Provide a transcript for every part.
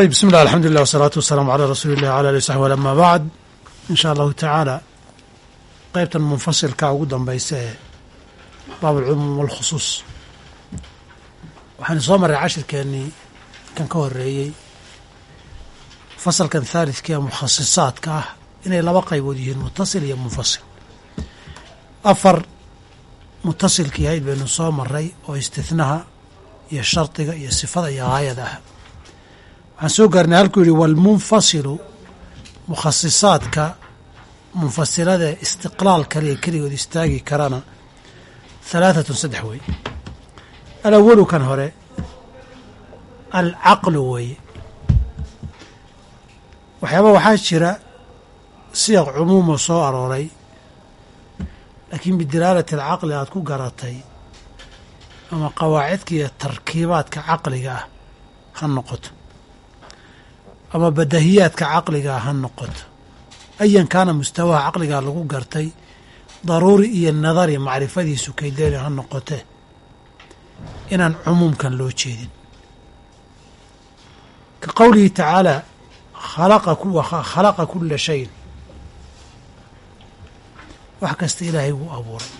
ayb bismi llah alxamdulilah wasalaatu wasalaamu calaa rasuuli illah wala alih w saxbi amaa bacd in shaa allahu tacaala qeybtan munfasilka ugu dambaysa ee baab alcumuum walkhusuus waxaynu soo marray cashirkeennii kan ka horeeyey fasalkan haalidkaee mukhasisaadka ah inay laba qaybood yihiin mutasil iyo munfasil afar mutasilkii hayd baynu soo maray oo istihnaha iyo shardiga iyo sifada iyo haayada ah waxaan soo gaarnay halkuu yihi walmunfasilu mukhasisaadka munfasilada istiqlaal kaliya keligood istaagi karana halaatatun saddex wey alawalu kan hore alcaqlu weeye waxyaaba waxaa jira siyaq cumuuma soo arooray laakiin bidilaalati alcaqli aada ku garatay ama qawaacidka iyo tarkiibaadka caqliga ah ha noqoto ama badahiyaadka caqliga ah ha noqoto. Ayan kaana mustawaha caqligaa lagu gartay daruuri iyo nadari macrifadiisu kaydeeni ha noqotee inaan cumuumkan loo jeedin. Ka qowlihi tacaalaa khalaqa kula shayin wax kasta ilaahay wuu abuuray.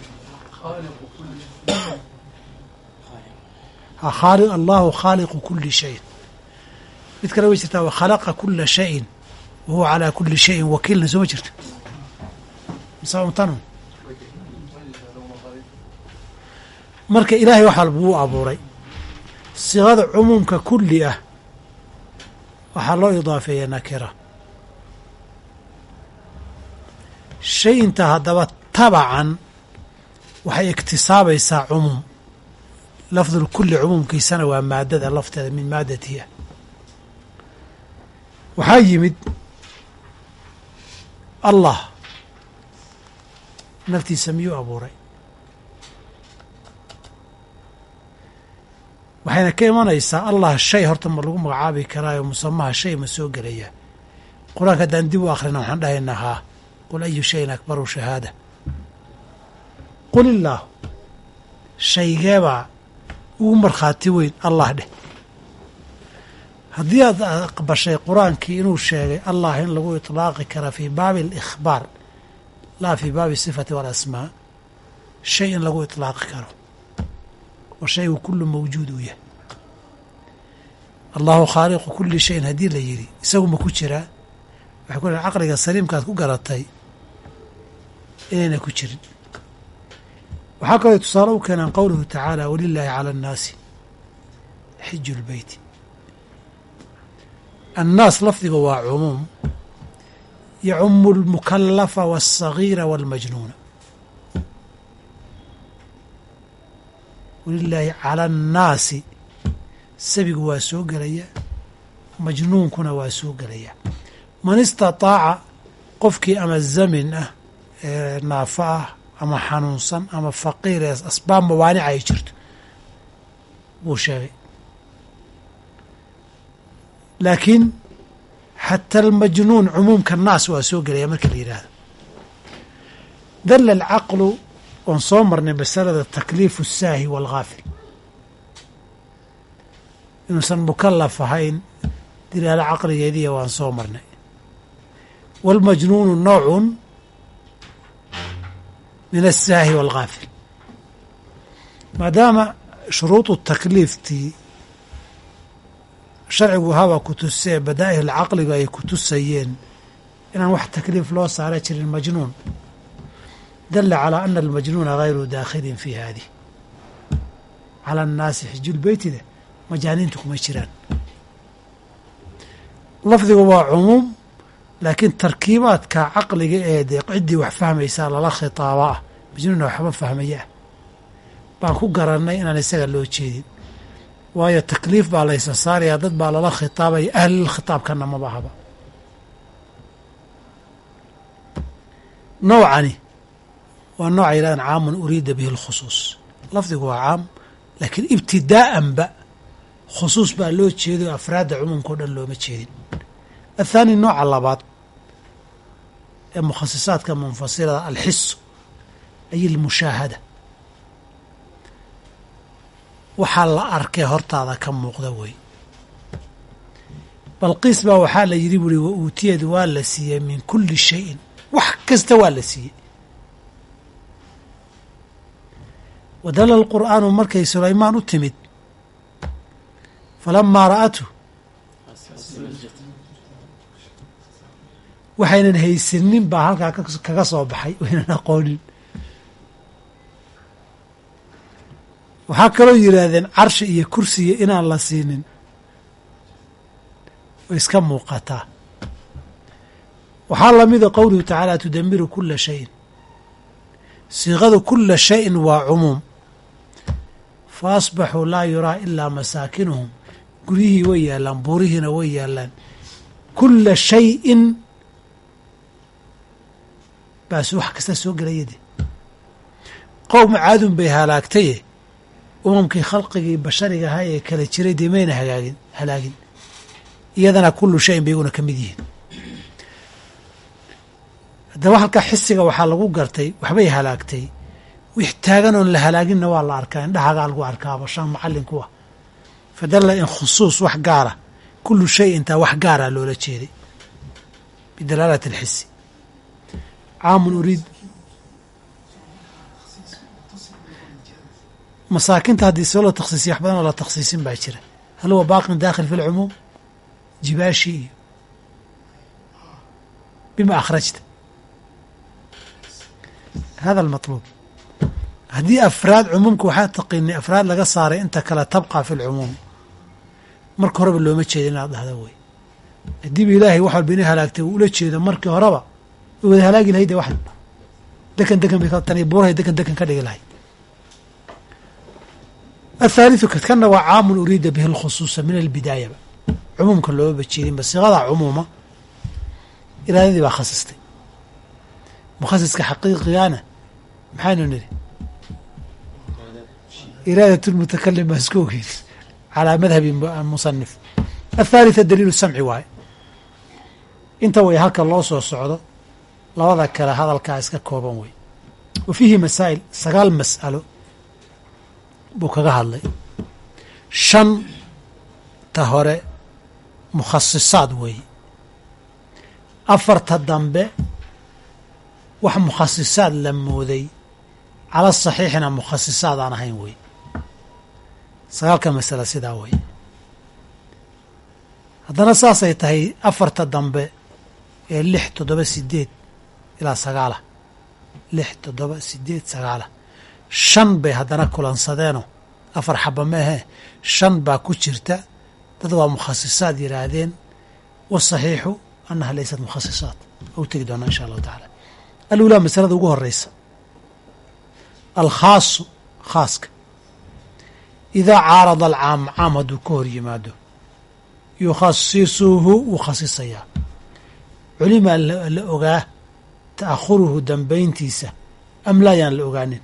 Allahu khaaliqu kuli shayin mid kale way jirtaa wakhalaqa kula shayin wahuwa calaa kuli shayin wakiilna soo ma jirto mstan marka ilaahay wax walba wuu abuuray. Siqada cumuumka kulli ah waxaa loo idaafeeya nakira. Shay inta haddaba tabacan waxay iktisaabaysaa cumuum. Lafdul kulli cumuumkiisana waa maadada lafteeda min maadatiha waxaa yimid allah. Naftiisa miyuu abuuray? Waxayna ka imanaysaa allah shay horta ma lagu magacaabi karaayo musamaha shay ma soo gelaya qur'aanka haddaan dib u akhrina waxaan dhahaynaa haa qul ayu shayin akbaru shahaada? Qul illaahu shaygeebaa ugu markhaati weyn allah dheh haddii aad aqbashay qur'aankii inuu sheegay allah in lagu itlaaqi kara fii baabi alikhbaar laa fii baabi sifati walasmaa shay in lagu itlaaqi karo oo shaygu kullu mawjuud uu yahay. Allahu khaaliqu kuli shayin haddii la yidhi isagu ma ku jiraa waxay ku caqliga saliimkaad ku garatay inayna ku jirin. Waxaa kaloo tusaale u keenaan qowluhu tacaala walilaahi cala annaasi xiju lbeyti annaas lafdiga waa cumuum yacumu almukalafa walsagiira walmajnuuna walilaahi cala annaasi sabigu waa soo gelaya majnuunkuna waa soo gelaya man istataaca qofkii ama zamin ah ee naafo ah ama xanuunsan ama faqiir ee asbaab mawaanica ay jirto wuu sheegay laakiin xata almajnuun cumuumka naas waa soo gelaya marka la yidhaahdo. Dalla alcaqlu oon soo marnay masalada takliifu asaahi waalghaafil inuusan mukallaf ahayn dilaalo caqligeediya waan soo marnay. Waalmajnuunu noocun min alsaahi waalghaafil maadaama shuruudu takliiftii sharcigu haba ku tusee badaa'ih caqligu ay ku tusayeen. Inaan wax takliif loo saara jirin majnuun. Dala calى ana almajnuuna gayru daakhilin fi haadih. Calى annaasi xijulbeytida majaaniintu kuma jiraan. Lafdigu waa cumuum laakiin tarkiibaadka caqliga ee dee ciddii wax fahmaysaa lala khitaaba ah majnuuna waxba fahmaya. Ah baan ku garannay inaan isaga loo jeedin waayo takliif baa laysa saarayaa dad baa lala khitaabaya ahlil khitaabkana maba ahaba nowcani waa nooca yidhahdaan caamun uriida bihi اlkhusuus lafdigu waa caam laakiin ibtidaa'anba khusuus baa loo jeeday oo afraadda cumuumka o dhan looma jeedin. Athaani nooca labaad ee mukhasisaadka munfasilada alxisu ay almushaahada waxaa la arkay hortaada ka muuqda wey balqiis baa waxaa la yidhi buuri wa uutiyad waa la siiyey min kulli shayin. Wax kasta waa la siiyey. Wadala alqur'aanu markay sulaymaan u timid falamaa ra'athu waxaynan haysanin baa halkaa kaga soo baxay waynan aqoonin waxaa kaloo yidhaahdeen carshi iyo kursiga inaan la siinin way iska muuqataa. Waxaa lamida qowluhu tacaala tudamiru kula shayin. Siiqadu kula shayin waa cumuum. Fa asbaxuu laa yuraa ilaa masaakinuhum. Guryihii way yaallaan buurihiina way yaallaan. Kula shayin baas wax kasta soo gelayade qowma caadun bay halaagtaye umamkii khalqigii bashariga ahaa ee kala jiray dee mayna hagaagin halaagin. Iyadana kullu shayin bay iguna ka mid yihiin. Haddaba halkaa xisiga waxaa lagu gartay waxbay halaagtay. Wix taagan oon la halaaginna waa la arkaa indhahagaa lagu arkaaba shan macallin kuwa fadalla in khusuus wax gaara kullu shay intaa wax gaara loola jeeday. Bidalaalati alxisi caamun uriid masaakinta haddii soo la takhsiisiya wax badan oo la takhsiisin baa jira. Hal huwa baaqin daakhil fi lcumuum jibaashi. Iyo bima akhrajta. Hada almatluub haddii afraad cumuumka waxaa taqiinay afraad laga saaray inta kale tabqa fi lcumuum marka horeba looma jeeda inaad dhahda wey haddiiba ilaahay wax walba ina halaagtay uu ula jeedo markii horeba wada halaagi lahayd de waxan dekan dekan bay tani buurahay dekan dekan ka dhigi lahayd athaalithu kadkanna waa caamun uriida bihi lkhusuusa min albidaayaba cumuumka looma bajiirinba siiqadaa cumuuma iraadadii baa khasistay mukhasiska xaqiiqigaana maxaynu nidhi iraadat lmutakalim baan isku ogeyn calaa madhabi musanif athaalitha daliilu samci waaye inta way halka loo soo socdo labada kale hadalkaa iska kooban wey wa fiihi masaa'il sagaal mas'alo buu kaga hadlay. Shan ta hore mukhasisaad weeye afarta dambe wax mukhasisaad la mooday. Cala saxiixina mukhasisaad aan ahayn wey. Sagaalka masale sidaa wey. Haddana saasay tahay afarta dambe ee lix toddoba sideed ilaa sagaala. Lix toddoba sideed sagaala shan bay haddana kulansadeenoo afar xaba ma ahee shan baa ku jirta. Dad waa mukhasisaad yidhaahdeen wasaxiixu annaha laysat mukhasisaat u tegi doonaa insha allahu tacaala. Alulaa masalada ugu horeysa alkhaasu khaaska. Idaa caarada alcaam caam hadduu ka hor yimaado yukhasisuhu wuu khasisayaa culimaa la ogaa ta'akhuruhu dambayntiisa am laa yaan la ogaanin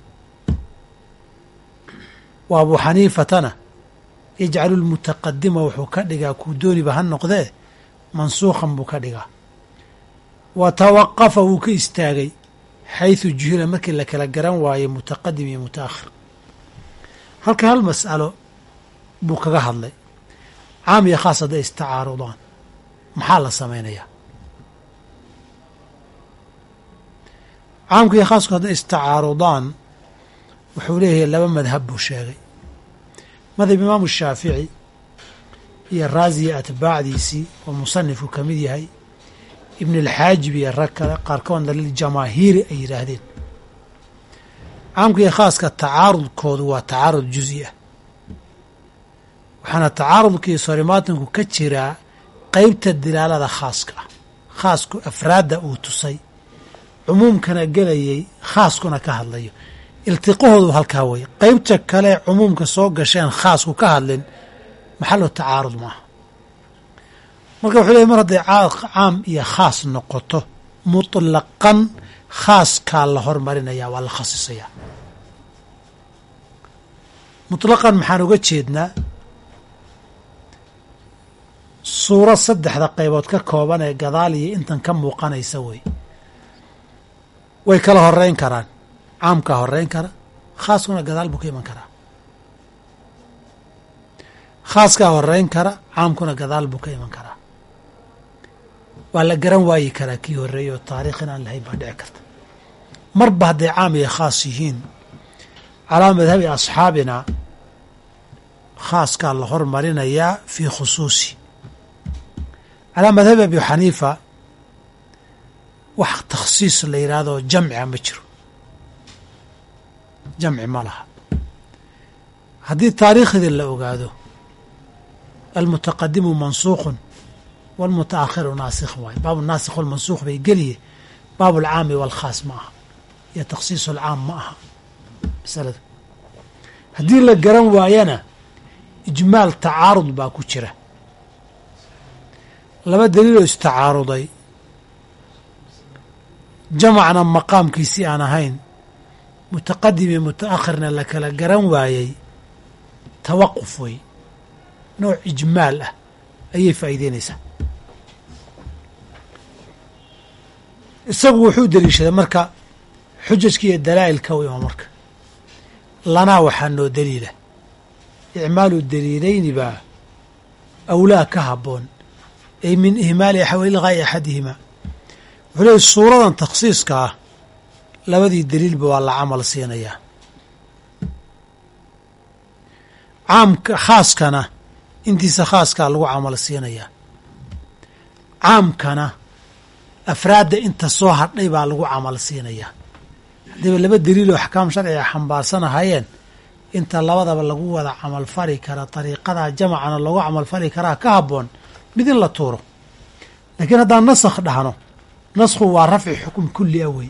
wa abuu xaniifatana yajcalu lmutaqadima wuxuu ka dhigaa kuu dooniba ha noqdee mansuukhan buu ka dhigaa. Wa tawaqafa wuu ka istaagay xayثu juhila markii la kala garan waayey mutaqadim iyo mutaakhir. Halka hal mas'alo buu kaga hadlay. Caam iyo khaas hadday istacaarudaan maxaa la samaynayaa? Caamku iyo khaasku hadday istacaarudaan wuxuu leeyahay laba madhab buu sheegay madhab imaamu shaafici iyo raaziya atbaacdiisii oo musanifku ka mid yahay ibn alxaajib iyo rag kale qaarkoodna liljamaahiiri ay yidhaahdeen caamka iyo khaaska tacaarudkoodu waa tacaarud juzi ah waxaana tacaarudka iyo sorimaatanku ka jiraa qeybta dilaalada khaaska ah khaasku afraadda uu tusay cumuumkana gelayay khaaskuna ka hadlayo iltiqahoodu halkaa wey qeybta kale cumuumka soo gasheen khaasku ka hadlin maxalo tacaarud maaha. Marka wuxuu leey mar hadday caam iyo khaas noqoto mutlaqan khaaskaa la hormarinayaa waa la khasisayaa. Mutlaqan maxaan uga jeednaa suuro saddexda qaybood ka kooban ee gadaal iyo intan ka muuqanaysa wey way kala horeyn karaan caamkaa horeyn kara khaaskuna gadaal buu ka iman karaa. Khaaskaa horeyn kara caamkuna gadaal buu ka iman karaa. Waa la garan waayi karaa kii horreeyey oo taariikh inaan lahayn baa dhici karta. Marba hadday caam iyo khaas yihiin calaa madhabi asxaabina khaaskaa la hormarinayaa fii khusuusi. Calaa madhabi abi xaniifa wax takhsiis la yidhaahdo jamcia ma jiro jamci ma laha. Haddii taariikhdii la ogaado almutaqadimu mansuuqun walmutaakhiru naasikh waaye baabu naasikh walmansuukh bay geliye baabu alcaami walkhaas ma aha iyo takhsiisu alcaam ma aha. Masalada haddii la garan waayana ijmaal tacaarud baa ku jira. Laba daliiloo istacaaruday jamacna maqaamkiisii aan ahayn mutaqadim iyo mutaakhirna la kala garan waayey. Tawaquf wey nooc ijmaal ah ayay faa'iideynaysaa. Isagu wuxuu deliishaday marka xujajka iyo dalaa'ilka u ima marka. Lanaa waxaa noo daliila icmaalu daliilayni baa awlaa ka habboon. Ay min ihmaali ilqaa'i axadihima. Wuxuu leeyay suuradan takhsiiska ah labadii daliilba waa la camal siinayaa. Caamka khaaskana intiisa khaaskaa lagu camal siinayaa. Caamkana afraadda inta soo hadhay baa lagu camal siinayaa. Haddiiba laba daliiloo axkaam sharciga xambaarsanahayeen inta labadaba lagu wada camalfali kara dariiqadaa jamacana loogu camalfali karaa ka habboon mid in la tuuro. Laakiin haddaan nasakh dhahno naskhu waa rafci xukum kulli a wey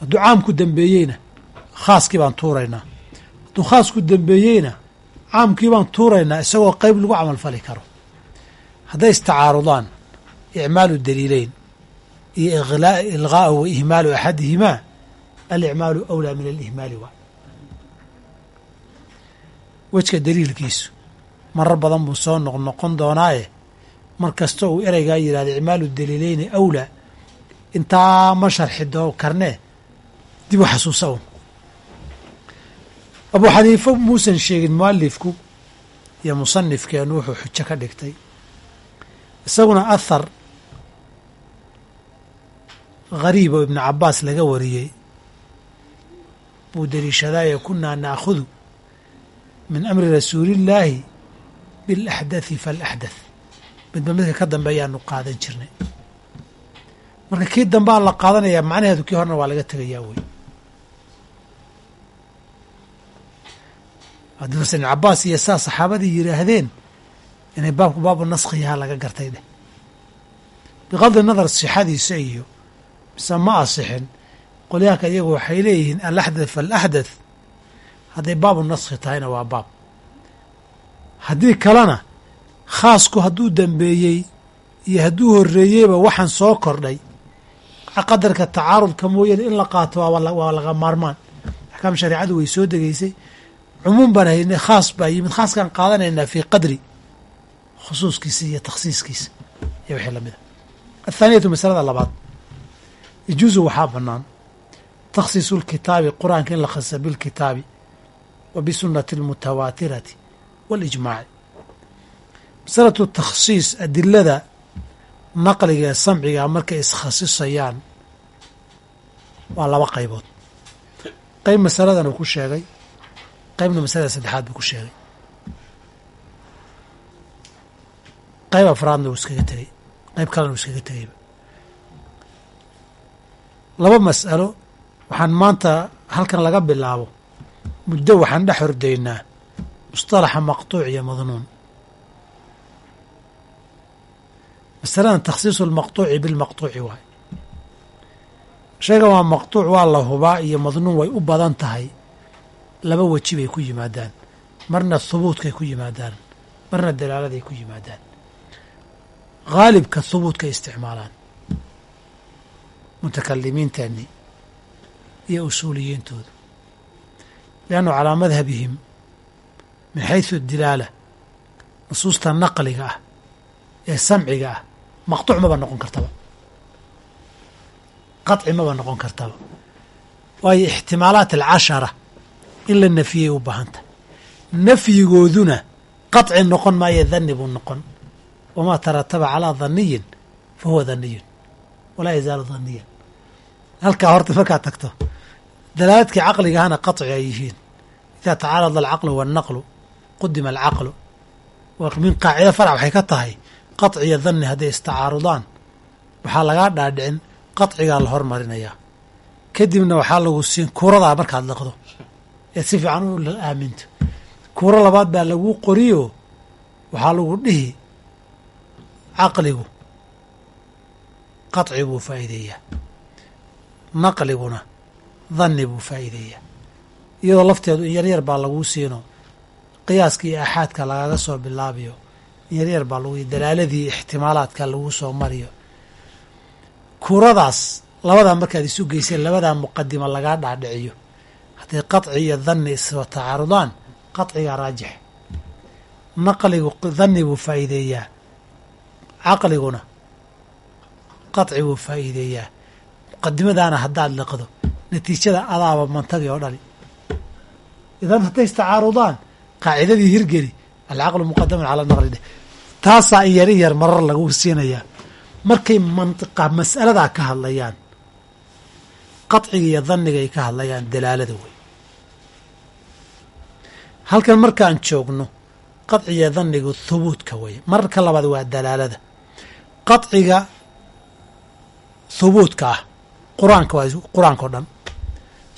hadduu caamku dambeeyeyna khaaskii baan tuuraynaa. Hadduu khaasku dambeeyeyna caamkii baan tuuraynaa isagoo qeyb lagu camalfali karo. Hadday istacaarudaan icmaalu daliileyn iyo ilqaa'u wa ihmaalu axadihimaa alicmaalu awlaa min alihmaali waa wejka daliilkiisu marar badan buu soo noqnoqon doonaaye. Mar kasta uu ereygaa yidhahda icmaalu daliileyni awlaa. Intaa ma sharxi doo karnee dib u xasuusa un abuu xaniifa muusan sheegin mualifku iyo musanifkeenu wuxuu xujo ka dhigtay. Isaguna athar gariib oo ibnu cabaas laga wariyey buu deliishadaaye kunaa naakhudu min amri rasuulillaahi bilaxdathi faalaxdath midba midka ka dambeeyaanu qaadan jirnay. Marka kii dambaa la qaadanayaa macnaheedu kii horena waa laga tegayaa wey haddii ibn cabaas iyo saa saxaabadii yidhaahdeen inay baabku baabu naskhiyaha laga gartay dheh biqadri nadar sixadiisa iyo mise ma asixin qolyahanka iyagu waxay leeyihiin alaxdath faalaxdath hadday baabu naskhi tahayna waa baab. Haddii kalena khaasku hadduu dambeeyey iyo hadduu horreeyeyba waxaan soo kordhay qadarka tacaarudka mooyane in la qaato waa laga maarmaan. Axkaam shareecadu way soo degeysay cumuum baan haynay khaas baa yimid. Khaaskaan qaadanaynaa fii qadri khusuuskiisa iyo takhsiiskiisa. Iyo wixii la mid a athaaniyatu masalada labaad. Yajuusu waxaa bannaan. Takhsiisu lkitaabi qur'aanka in la khasisa bilkitaabi wa bisunati almutawaatirati waalijmaaci masalatu takhsiis adilada naqliga ee samciga markay iskhasisayaan waa laba qaybood. Qayb masaladan uu ku sheegay qaybna masalada saddexaad buu ku sheegay. Qayb afraadna uu iskaga tegey qayb kalena uu iskaga tegeyba laba mas'alo waxaan maanta halkan laga bilaabo. Muddo waxaan dhex hordaynaa mustalaxa maqtuuc iyo madnuun. Masaladan takhsiisu lmaqtuuci bilmaqtuuci waay. Shaygan waa maqtuuc waa la hubaa iyo madnuun way u badan tahay laba weji bay ku yimaadaan marna hubuudkay ku yimaadaan marna dalaaladay ku yimaadaan. Haalibka hubuudkay isticmaalaan mutakalimiinteeni iyo usuuliyiintooda. Liannu calaa madhabihim min xaysu dilaala nusuusta naqliga ah ee samciga ah maqtuuc maba noqon kartaba. Qaطci maba noqon kartaba. Waayo ixtimaalaat alcashara in la nafiyay u baahan tahay nafyigooduna qaطci noqon maayo dani buu noqon wamaa tarataba calaa daniyin fa huwa daniyun walaa yazaalu daniyan halkaa horta markaad tagto dalaaladkii caqligahana qaطci ay yihiin idaa tacaarada alcaqlu waannaqlu qudima alcaqlu min qaacida farc waxay ka tahay qaطci iyo dani hadday istacaarudaan waxaa lagaa dhaadhicin qaطcigaa la hormarinayaa kadibna waxaa lagu siin kuuradaa markaad liqdo eed si fiican u aaminto kuuro labaad baa laguu qoriyo waxaa lagu dhihi caqligu qaطci buu faa'iideeyaa naqliguna dani buu faa'iideeyaa. Iyadoo lafteedu in yaryar baa laguu siino qiyaaska iyo axaadka lagaga soo bilaabiyo in yaryar baa lagu dalaaladii ixtimaalaadka laguu soo mariyo. Kuuradaas labadaa markaad isu geyseen labadaa muqadima lagaa dhaadhiciyo hadday qaطci iyo dani iswa tacaarudaan qaطcigaa raajix naqligu dani buu faa'iideeyaa caqliguna qaطci buu faa'iideeyaa muqadimadaana haddaad liqdo natiijada adaaba mantagi oo dhali idan hadday istacaarudaan qaacidadii hirgeli alcaqlu muqadaman cala naqli dheh taasaa in yar in yar marar lagu siinayaa markay mantiqa mas'aladaa ka hadlayaan qaطciga iyo daniga ay ka hadlayaan dalaalada wey halkan markaan joogno qaطciga danigu thubuutka wey mararka labaad waa dalaalada. Qaطciga thubuutka ah qur'aanka waa qur'aanka o dhan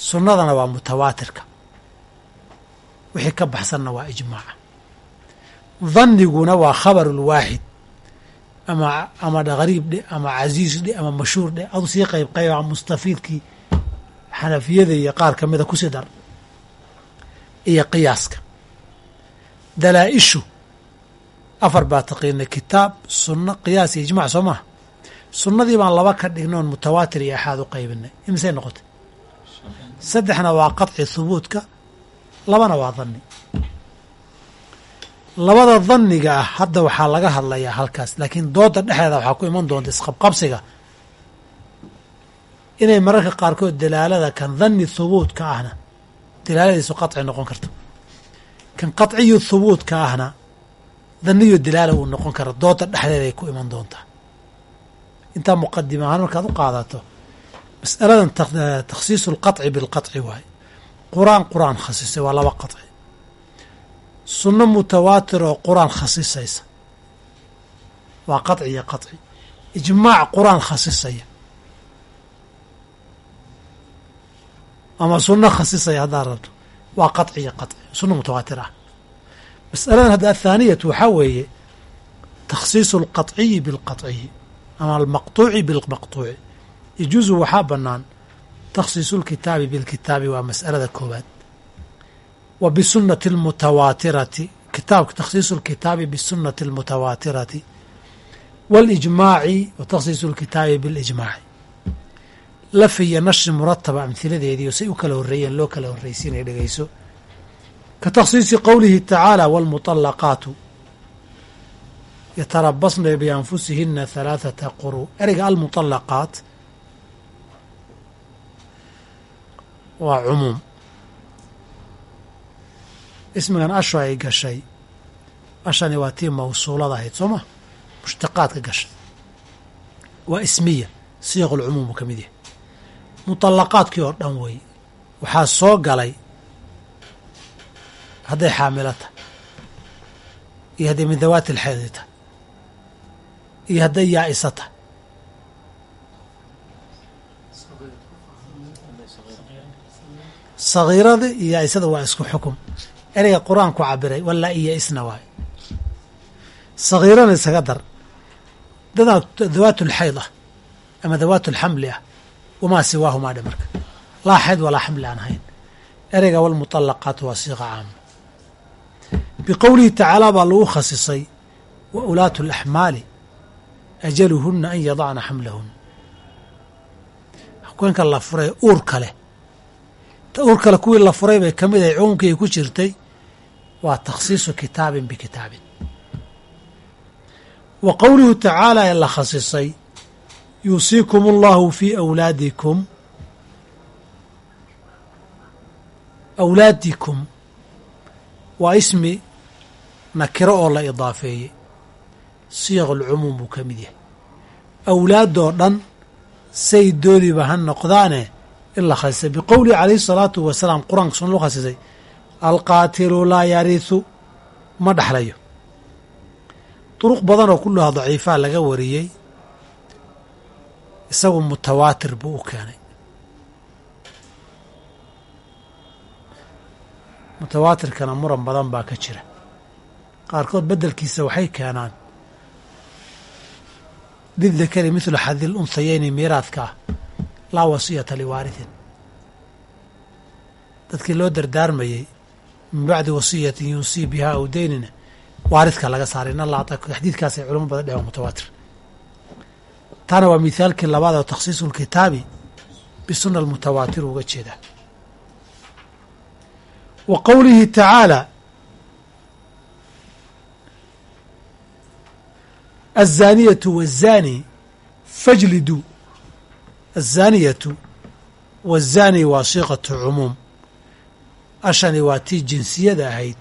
sunnadana waa mutawaatirka. Wixii ka baxsanna waa ijmaaca danniguna waa khabarulwaaxid ama ama gariib dhe ama casiiz dhe ama mashhuur dhe. Adu sii qayb qayba mustafiidkii xanafiyada iyo qaar ka mida ku sii dar iyo qiyaaska. Dalaa-ishu afar baa taqiina kitaab sunno qiyaas iyo ijmac soo maha sunnadii baan laba ka dhignoon mutawaatir iyo axaad u qaybinay. Imisay noqotay? Saddexna waa qaطci thubuutka labana waa dani labada daniga ah hadda waxaa laga hadlayaa halkaas laakiin dooda dhexdeeda waxaa ku iman doonta isqabqabsiga. Inay mararka qaarkood dalaalada kan dani thubuutka ahna dalaaladiisu qaطci noqon karto kan qaطciyu thubuutka ahna daniyo dalaala uu noqon karo dooda dhexdeeda ay ku iman doontaa intaa muqadima ahaan markaad u qaadato mas'aladan takhsiisu اlqaطci bilqaطci waaye qur-aan qur-aan khasisay waa laba qaطci sunno mutawaatir oo qur-aan khasisaysa waa qaطci iyo qaطci ijmaac qur-aan khasisaya ama sunno khasisaya haddaad rabto waa qaciyo qaci sunno mutawaatir ah masaladan hadda athaaniyatu waxaa weeye takhsiisu alqaciyi bilqaciyi ama almaqtuuci bilmaqtuuci yajuusu waxaa bannaan takhsiisu lkitaabi bilkitaabi waa mas'alada koowaad. Wa bisunati almutawaatirati kitaabka takhsiisu lkitaabi bisunati almutawaatirati waalijmaaci wa takhsiisu lkitaabi bilijmaaci laf iyo nashri murataba amhiladeediio say u kala horreeyeen loo kala horraysiinaya dhegeyso ka takhsiisi qowlihi tacaala wاlmuطalaqaatu yatarabasna bianfusihina halaaثata quru ereyga almuطalaqaat waa cumuum ismigan asho ay gashay ashani waa tii mawsuulada ahayd soo ma mushtaqaadka gashay waa ismiya siiq lcumuum uu ka mid yahay muطalaqaadkii oo dhan wey. Waxaa soo galay hadday xaamilo tahay iyo hadday min dawaati tahay iyo hadday yaa'isa tahay sagiirada iyo yaa'isada waa isku xukum. Ereyga qur'aanku cabiray walaa iyo isna waay. Sagiirana isaga dar dadaa dawaat lxayd ah ama dawaat lxamli ah wamaa siwaahumaa dhe marka laa xayd walaa xamli aan ahayn ereyga walmuطalaqaat waa siiqa caama biqowlihi tacaala baa lagu khasisay wa ulaatu اlaxmaali ajaluhuna an yadacna xamlahun haweenka la furay uurka leh ta uur kale kuwii la furay bay ka mid ahay cumuumkii ay ku jirtay waa takhsiisu kitaabin bikitaabin wa qowluhu tacaala ee la khasisay yuusiikum allahu fii awlaadikum. Awlaadikum waa ismi nakiro oo la idaafeeyey. Siyaq alcumuum buu ka mid yahay. Awlaadoo dhan say dooniba ha noqdaane in la khasisay biqowlihi calayhi salaatu wasalaam qur'aanka sun lu khasisay alqaatilu laa yarisu ma dhexlayo duruq badan oo kulluhaa daciifaa laga wariyey isagu mutawaatir buu u keenay. Mutawaatirkana muran badan baa ka jira. Qaarkood beddelkiisa waxay keenaan didakari mithlu xadil unhayeyni miiraadka ah laa wasiyata liwaarihin dadkii loo dardaarmayey min bacdi wasiyatin yunsii bihaa aw deynina waaridka laga saaray in allah xadiidkaasay culamo badan dheheen mutawaatir taana waa mithaalkii labaad oo takhsiisu lkitaabi bisuna almutawaatir uga jeedaa wa qowlihi tacaala aلzaaniyatu wالzaani fajliduu aلzaaniyatu wالzaani waa siiqatu cumuum ashani waa tii jinsiyada ahayd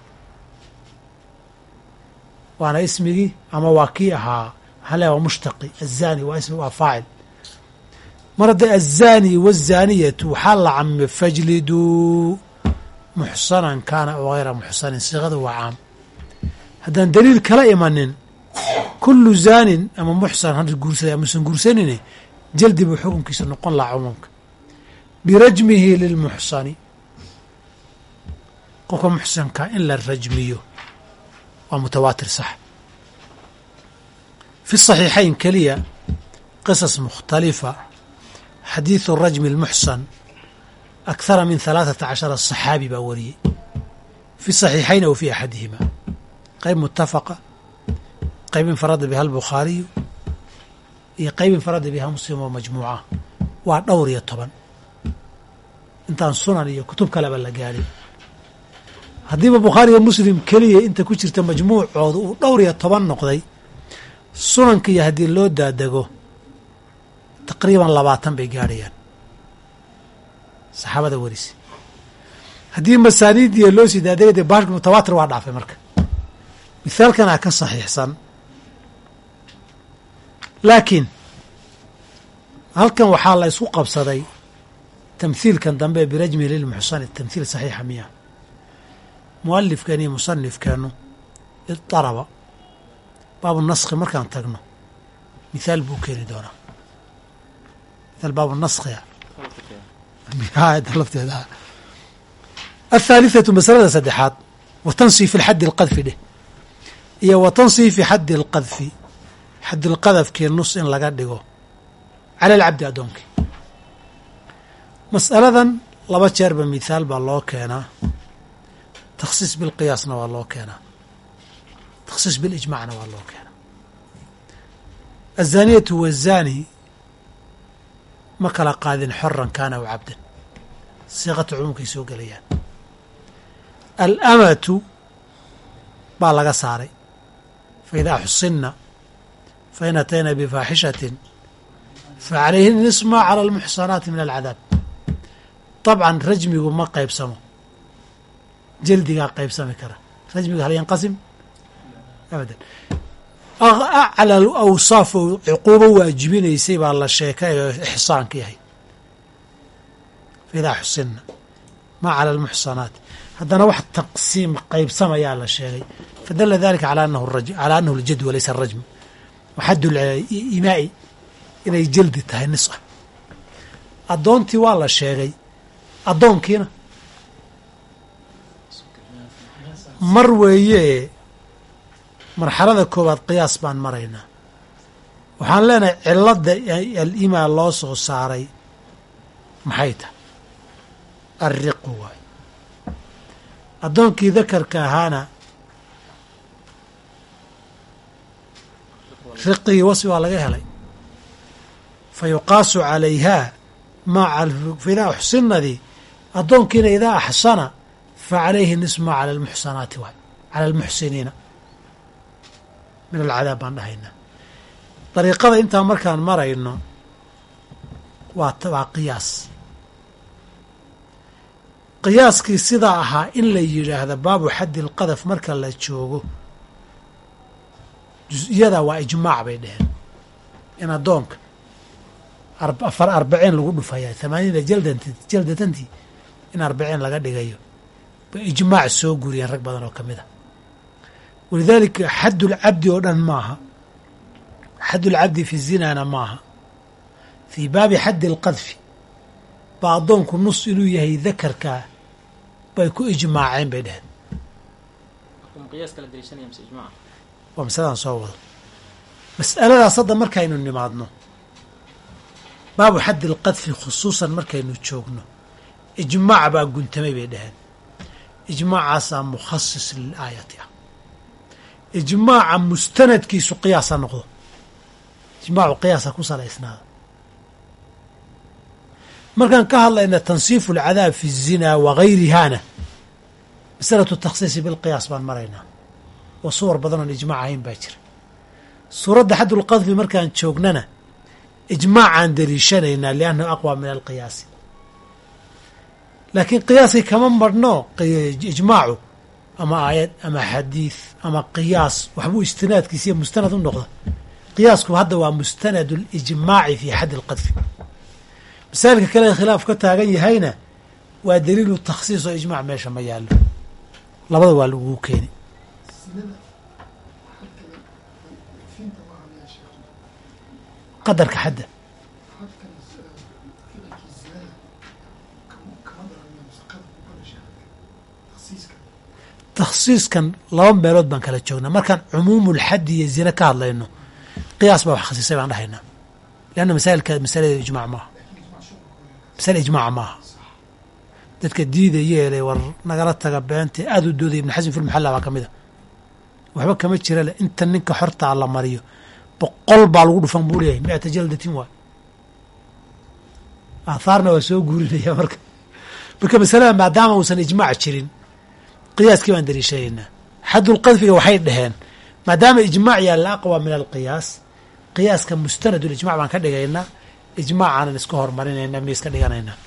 waana ismigii ama waa kii ahaa waxaa leeya waa mushtaqi aلzaani waa ismi waa faacil mar hadda aلzaani wالzaaniyatu waxaa la camime fajliduu muxsanan kaana aw hayra muxsanin siiqada waa caam haddaan daliil kala imanin kullu zaanin ama muxsan ha guursaday amuusan guursanine jaldi buu xukunkiisa noqon lahaa cumuumka birajmihi lilmuxsani qofka muxsanka in la rajmiyo waa mutawaatir sax fi saxiixayn keliya qisas mukhtalifa xadiidu rajmi lmuxsan akhara min halaaثata cashara saxaabi baa wariyey fi saxiixayn aw fi axadihima qayb mutafaqa qayb infarada biha albukhaariyu iyo qayb infarada biha muslim oo majmuuca waa dhowr iyo toban intaan sunan iyo kutub kaleba la gaadhin haddiiba bukhaariga muslim keliya inta ku jirta majmuucooda uu dhowr iyo toban noqday sunanka iyo haddii loo daadego taqriiban labaatan bay gaadhayaan. Saxaabada warisi haddii masaaniidiya loo sii daadega dee baashka mutawaatir waa dhaafay marka. Mithaalkanaa ka saxiixsan. Laakiin halkan waxaa la isku qabsaday tamhiilkan dambe birajmi lilmuxsani tamhiil saxiixa miya. Mualifkeeni musanifkeenu idaraba baabu naskhi markaan tagno. Mithaal buu keeni doonaa. Mithaal baabu naskhiga lafteeda. Athaalithatu masalada saddexaad wa tansii fi lxaddi alqadfi dheh. Iyo wa tansii fi xaddi alqadfi xaddilqadafkii nus in laga dhigo. Cala alcabdi addoonkii mas'aladan laba jeerba mithaal baa loo keenaa. Takhsiis bilqiyaasna waa loo keenaa takhsiis bilijmacna waa loo keena azaaniyatu wazani ma kala qaadin xoran kaana aw cabdan siiqata cumuumkay soo gelayaan alamatu baa laga saaray faidaa xusinna fain atayna bifaaxishatin facalayhin nisma cala almuxsanaati min alcadaab dabcan rajmigu ma qaybsamo jeldigaa qaybsami kara rajmiga hal yanqasim abadan acla awsaaf oo cuquubo waajibinaysay baa la sheekay oo ixsaanka yahay faidaa xusinna ma cala almuxsanaat haddana wax taqsiim qaybsamayaa la sheegay fadala dalika calaa anahu اljad walaysa arajm waxadd imaa'i inay jeldi tahay nis ah addoontii waa la sheegay addoonkiina mar weeye marxalada koowaad qiyaas baan maraynaa. Waxaan leenahay cilladda alimaa loo soo saaray. Maxay tahay? Arriqu waay. Addoonkii dakarka ahaana riqigii wasfi waa laga helay. Fa yuqaasu calayhaa maa faidaa uxsinadii addoonkiina idaa axsana fa calayhi nisma cala almuxsanaati waay cala almuxsiniina min alcadaab baan dhahaynaa dariiqada intaan markaan marayno waa waa qiyaas. Qiyaaskii sidaa ahaa in la yidhaahda baabu xaddi lqadaf marka la joogo jus-iyada waa ijmaac bay dheheen in addoonka afar arbaceen lagu dhufaya thamaaniina jaldat jaldatantii in arbaceen laga dhigayo. Bay ijmaac soo guriyeen rag badan oo ka mid a walidaalika xaddulcabdi oo dhan maaha. Xaddulcabdi fi zinana maaha. Fii baabi xaddi alqadfi baa addoonku nus inuu yahay dakarkaa bay ku ijmaaceen bay dheheen waa masaladaan soo wado. Mas'aladaas hadda markaynu nimaadno baabu xaddi alqadfi khusuusan markaynu joogno ijmaac baa guntamay bay dhaheen. Ijmaacaasaa mukhasis lilaayati ah ijmaaca mustanadkiisu qiyaasa noqdo. Ijmaacu qiyaasa ku salaysnaada markaan ka hadlayna tansiifu alcadaab fi الzinaa wagayrihaana masalatu takhsiisi bilqiyaas baan maraynaa. Oo suwar badan oon ijmaac ahayn baa jira. Suuradda xaddulqadfi markaan joognana ijmaacaan dariishanaynaa liannahu aqwa min alqiyaasi laakiin qiyaasii kama marhno ijmaacu ama aayad ama xadiid ama qiyaas. Waxbuu istinaadkiisa iyo mustanad u noqda qiyaasku hadda waa mustanad اlijmaaci fi xaddi اlqadfi masaailka kale khilaaf ka taagan yahayna waa daliilu takhsiis oo ijmac meesha ma yaallo. Labada waa laguu keeni qadarka xadda takhsiiskan laba meelood baan kala joognaa. Markaan cumuumulxaddi iyo zine ka hadlayno qiyaas baa wax khasiisay baan dhahaynaa. Leanna masaailka masaladeeda ijmac maaha. Masale ijmaaca maaha. Dadka diida yeelay war nagala taga beenta aada u doodaya ibn xasin filmuxalla baa ka mid a. Waxba kama jira le inta ninka xortaa la mariyo boqol baa lagu dhufan buu leeyahay miata jaldatin waay aathaarna waa soo guurinaya marka. Marka masalada maadaama uusan ijmaac jirin qiyaaskii baan dariishanaynaa xaddulqadfiga waxay dhaheen maadaama ijmaac yaalla aqwa min alqiyaas qiyaaska mustanadlijmac baan ka dhigaynaa ijmaacaanan iska hormarinayna mi iska dhiganaynaa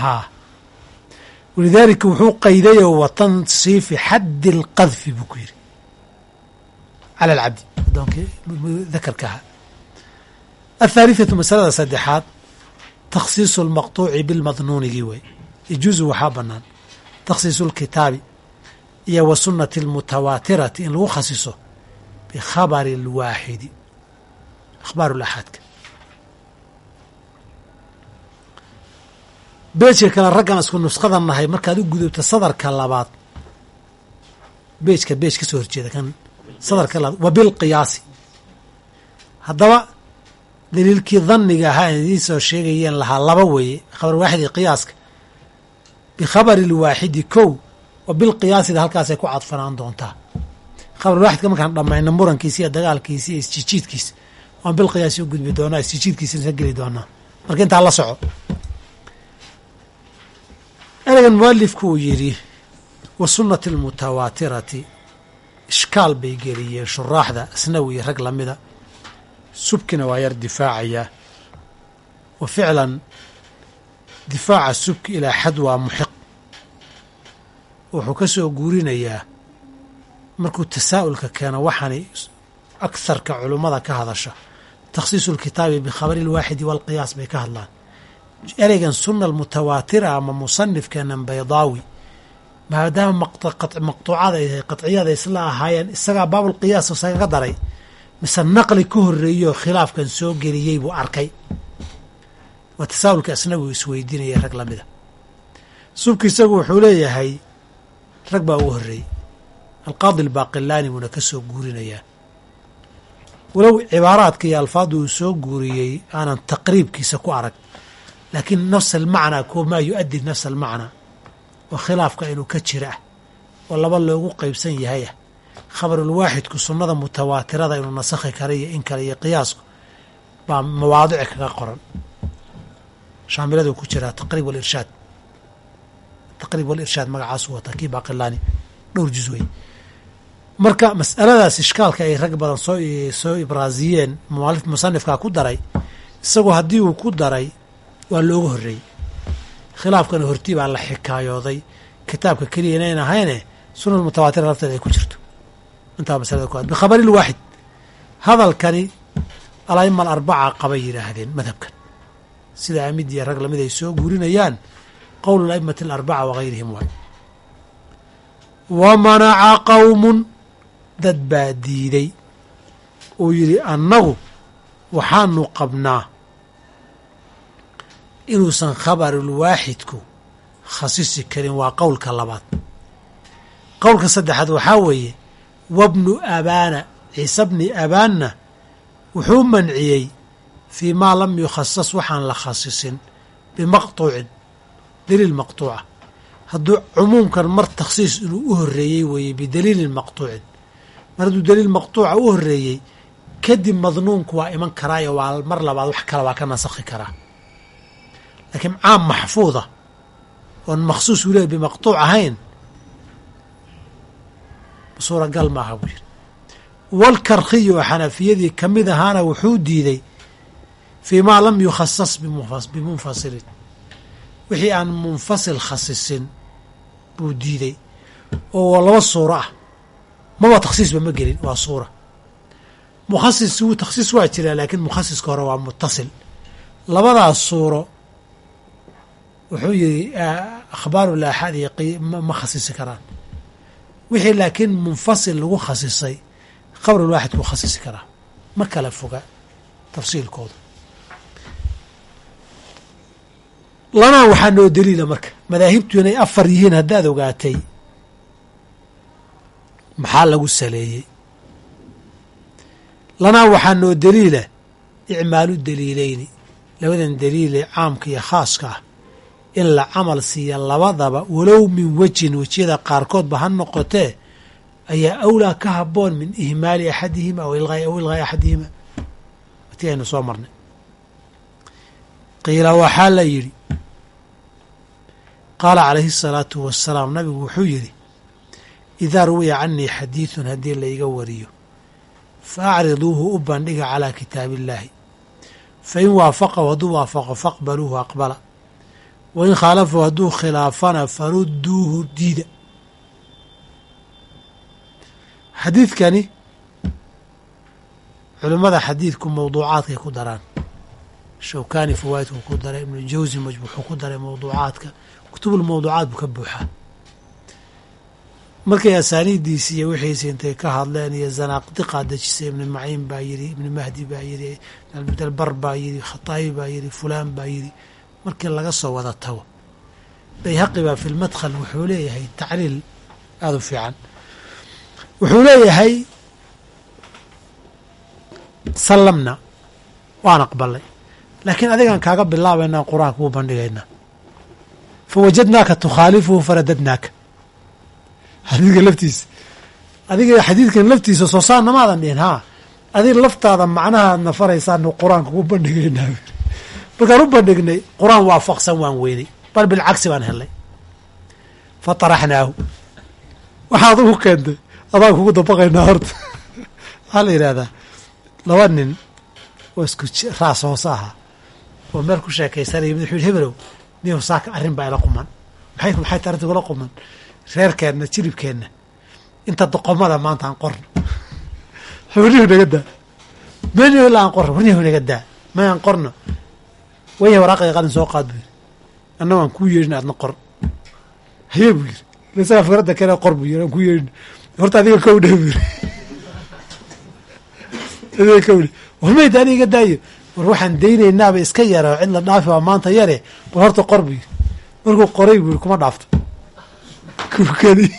haa walidaalika wuxuu qaydayo wa tansiifi xaddi alqadfi buu ku yidhi. Cala alcabdi addoonkii dakarka ahaa athaalithatu masalada saddexaad takhsiisu lmaqtuuci bilmadnuunigii wey yajuusu waxaa bannaan takhsiisu lkitaabi iyo wa sunnati almutawaatirati in lagu khasiso bikhabari اlwaaxidi akhbaaru laxaadka beejka kale raggan isku nusqadan nahay markaad u gudubta sadarka labaad beejka beej ka soo horjeeda kan sadarka labaad wa bilqiyaasi haddaba daliilkii dhanniga ahaa aan idiin soo sheegayeen lahaa laba weeye khabar waaxidi qiyaaska bikhabari lwaaxidi kow wa bilqiyaasida halkaasay ku cadfanaan doontaa khabar waaxidka markaan dhammayno murankiisa iyo dagaalkiisa iyo isjijiidkiisa waan bilqiyaasi u gudbi doonaa isjijiidkiisa isa geli doonaa marka intaa la soco ereygan mualifku uu yidhi wa sunnati almutawaatirati ishkaal bay geliyeen shuraaxda asnawi iyo rag lamida subkina waa yar difaacayaa wa ficlan difaaca subki ilaa xad waa muxiq. Wuxuu ka soo guurinayaa markuu tasaa'ulka keeno waxaanay agharka culummada ka hadasha. Takhsiisu lkitaabi bikhabari lwaaxidi waalqiyaas bay ka hadlaan. Ereygan sunna almutawaatira ama musanifkeenan baydaawi maadaama maqtuucada ay qadciyada isla ahaayeen isagaa baabulqiyaas isagaga daray. Mise naqli ka horreeyoo khilaafkan soo geliyey buu arkay waa tasaawulka asnawi uu isweydiinaya rag lamida subki isagu wuxuu leeyahay rag baa ugu horreeyey alqaadi albaaqilaani buuna ka soo guurinayaa. Walow cibaaraadka iyo alfaadda uu soo guuriyey aanan taqriibkiisa ku arag. Laakiin nafs almacnaa kuwa maa yu-addi nafs almacnaa oo khilaafka inuu ka jira ah oo laba loogu qeybsan yahay. Ah khabarulwaaxidku sunnada mutawaatirada inuu nasakhi kara iyo in kale iyo qiyaasku baa mawaadici kaga qoran shaamiladuu ku jiraa taqriib walirshaad taqriib walirshaad magacaasu wata kii baaqilaani dhowr juz wey marka mas'aladaas ishkaalka ay rag badan soo soo ibraasiyeen musanifkaa ku daray isagoo haddii uu ku daray waa looga horreeyey. Khilaafkana hortii baa la xikaayooday. Kitaabka keliya inayn ahayne sunan mutawaatira lafteeda ay ku jirto. Intaa masalada ku bikhabari lwaaxid hadalkani alaima alarbaca qabay yidhaahdeen madhabkan sida amid iyo rag la mid ay soo guurinayaan qowl aimati alarbaca wagayrihim waay. Wa manaca qowmun dad baa diiday. Uu yidhi annagu waxaanu qabnaa inuusan khabarulwaaxidku khasisi karin. Waa qowlka labaad. Qowlka saddexaad waxaa weeye wabnu abaana ciise bni abaanna wuxuu manciyey fii maa lam yukhasas waxaan la khasisin bimaqtuucin daliil maqtuuca. Hadduu cumuumkan mar takhsiis inuu u horreeyey weeye bidaliilin maqtuucin. Mar hadduu daliil maqtuuca u horreeyey kadib madnuunku waa iman karaayo waa mar labaad wax kale waa ka nasakhi karaa. Laakiin caam maxfuuda oon makhsuus u leey bimaqtuuc ahayn suuragal maaha buu yidhi. Walkarkhiyu oo xanafiyadii ka mid ahaana wuxuu diiday fii maa lam yukhasas bimunfasilin wixii aan munfasil khasisin buu diiday oo laba suuro ah. Maba takhsiisba ma gelin waa suura. Mukhasis wuu takhsiis waa jiraa laakiin mukhasiska hore waa mutasil labadaas suuro wuxuu yihi akhbaaru laaxaad iyo ma khasisi karaan. Wixii laakiin munfasil lagu khasisay khabrulwaaxid kuu khasisi karaa. Ma kala foga tafsiilkooda lanaa waxaa noo daliila marka. Madaahibtu inay afar yihiin haddaad ogaatay. Maxaa lagu saleeyey? Lanaa waxaa noo daliila icmaalu daliileyni labadan daliilee caamka iyo khaaska ah. In la camal siiya labadaba walow min wejin wejiyada qaarkoodba ha noqotee ayaa awlaa ka habboon min ihmaali axadihima aw ilgaai axadihima. Watii aynu soo marnay. Qiila waxaa la yidhi qaala calayhi الsalaatu wasalaam nabigu wuxuu yidhi idaa ruwiya canii xadiidun haddii laiga wariyo fa u bandhiga calaa kitaabi illaahi fain waafaqahu hadduu waafaqo faqbaluuhu aqbala. Wain khaalafahu hadduu khilaafana farudduuhu diida. Xadiidkani culimmada xadiidku mawduucaadkay ku daraan. Shawkani fawaidku ku daray ibnu jawsi wuxuu ku daray mawduucaadka kutubulmawduucaad buu ka buuxaa markay asaaniiddiisi iyo wixiisi intay ka hadleen iyo zanaaqdiqaa dejisay ibni maciin baa yidhi ibni mahdi baa yidhi abdalbar baa yidhi khataabi baa yidhi fulaan baa yidhi. Markii laga soo wada tago bayhaqi baa fi lmadkhal wuxuu leeyahay tacriil aada u fiican. Wuxuu leeyahay sallamna waan aqbalay. Laakiin adigaan kaaga bilaabaynaa qur'aanka wuu bandhigaynaa fa wajadnaaka tukhaalifuhu faradadnaaka xadiidka laftiisa adiga xadiidkan laftiisa soo saarna maadan dhihin haa adiga laftaada macnahaadna faraysaanu qur'aanka ku bandhigaynaa markaan u bandhignay qur'aan waafaqsan waan weynay bal bilcagsi baan helnay fa taraxnaahu waxaa adugu keentay adaan kugu dabaqaynaa horta waxaa la yidhahdaa laba nin oo isku raas hoose ahaa oo meel ku sheekaysanaya mid wuxuu yihi hebelow niyow saaka arrin baa ila quman. Maxay maxay ta arrinta kula quman? Reerkeenna jilibkeenna inta doqomada maanta aan qorno. Warnihu naga daa. Menihu aan qorno warnihu naga daa. Ma qorno. Waya waraaqay qalin soo qaad buu yiri annago aan kuu yeedhin aadna qor haye buu yiri isagaa fikradda kene qor buu yiri aan kuu yeedhin horta adiga kow dheh buu yiri adiga kow dheh warmayda aniga iga daayo war waxaan daynaynaaba iska yara cid la dhaafi waa maanta yare bal horta qor buu yiri markuu qoray yiri kuma dhaafto. Kukadi.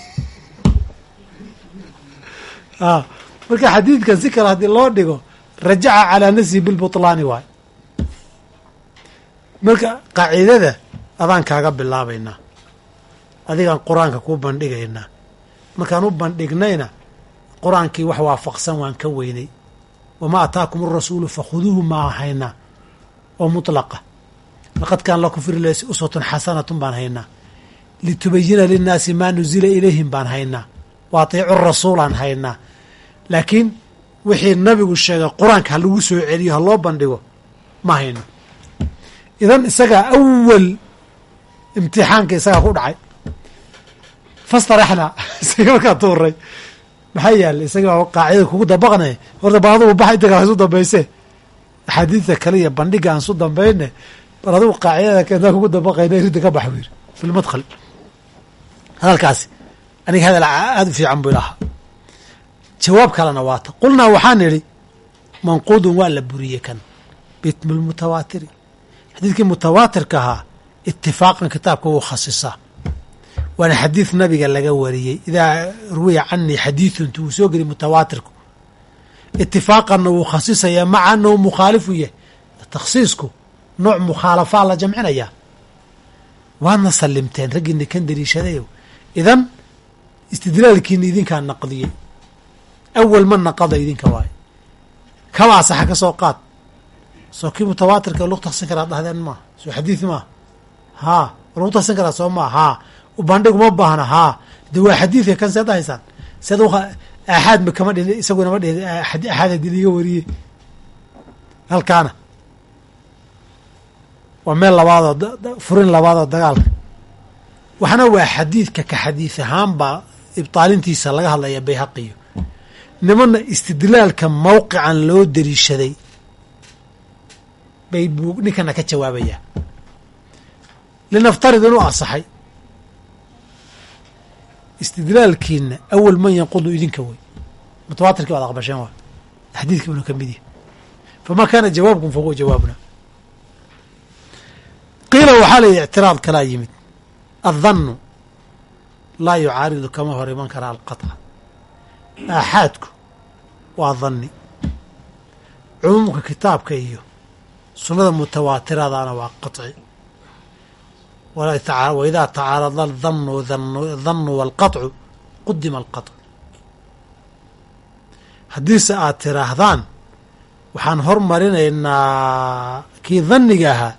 A marka xadiidkan si kale haddii loo dhigo rajaca calaa nafsihi bilbutlaani waay. Marka qaacidada adaan kaaga bilaabaynaa adigaan qur'aanka kuu bandhigaynaa markaan u bandhignayna qur'aankii wax waafaqsan waan ka weynay wamaa ataakum arasuulu fakhuduuhu maa haynaa oo mutlaqa laqad kaana lakum fi rilasi uswatun xasanatun baan haynaa litubayina linnaasi maa nuzila ilayhim baan haynaa wa atiicu rasuulaan haynaa laakiin wixii nabigu sheegay qur'aanka ha lagu soo celiyo ha loo bandhigo ma hayno idan isagaa awal imtixaanka isagaa ku dhacay fastaraxnaa isaga markaa tuuray maxaa yaalla isaga qaacidada kugu dabaqnay horta bal adugu baxa inta kale isu dambayse. Axaadiidta kale bandhiga aan isu dambayne bal qaacidada keentaa kugu dabaqayna ridda ka bax yidhi fi hadalkaasi aniga hadal aada u fiican buu ilahaa jawaab kalena waata qulnaa waxaan idhi manquudun waa la buriyey kan bitmulmutawaatiri xadiidkii mutawaatirka ahaa itifaaqan kitaabka wuu khasisaa waana xadiid nabiga laga wariyey. Idaa ruwiya canii xadiiduntu wuu soo geli mutawaatirku. Itifaaqanna wuu khasisaya maca anahu mukhaalifu yahay. Takhsiisku nooc mukhaalafaa la jamcinayaa waadna sallimteen raggiina kan daliishadayo idan istidlaalkiina idinkaa naqdiyey. Awal ma naqada idinka waayo. Kabaa saxa ka soo qaad. Soo kii mutawaatirka lagu taksin karaa dhahdeen maaha soo xadiid maaha haa. Lagu taksin karaa soo maa? Haa bandhig uma baahna haa de waa xadiidka kan seed dhahaysaan seed aaxaad ma kama dhihin isaguna ma dhihin axaad hadin iga wariyey. Halkaana. Waa meel labaadoo furin labaadoo dagaalka. Waxna waa xadiidka ka xadiid ahaan baa ibtaalintiisa laga hadlaya bayhaqiyo nimana istidlaalka mawqican loo deliishaday bay buu ninkana ka jawaabayaa linaftarid inuu asaxay istidlaalkiina awal man yanqudu idinka wey mutawaatirkii waad aqbasheen waa xadiidkii banu ka mid yahy famaa kaana jawaabkum fahuwa jawaabuna qiila waxaa la yidhi ictiraad kalaa yimid addannu laa yucaaridu kama hor iman karaa alqaطca aaxaadku waa danni cumuumka kitaabka iyo sunnada mutawaatiradaana waa qaطci waidaa tacaarada aldannu dannu walqaطcu qudima alqaطcu haddiise aad tiraahdaan waxaan hormarinaynaa kii danniga ahaa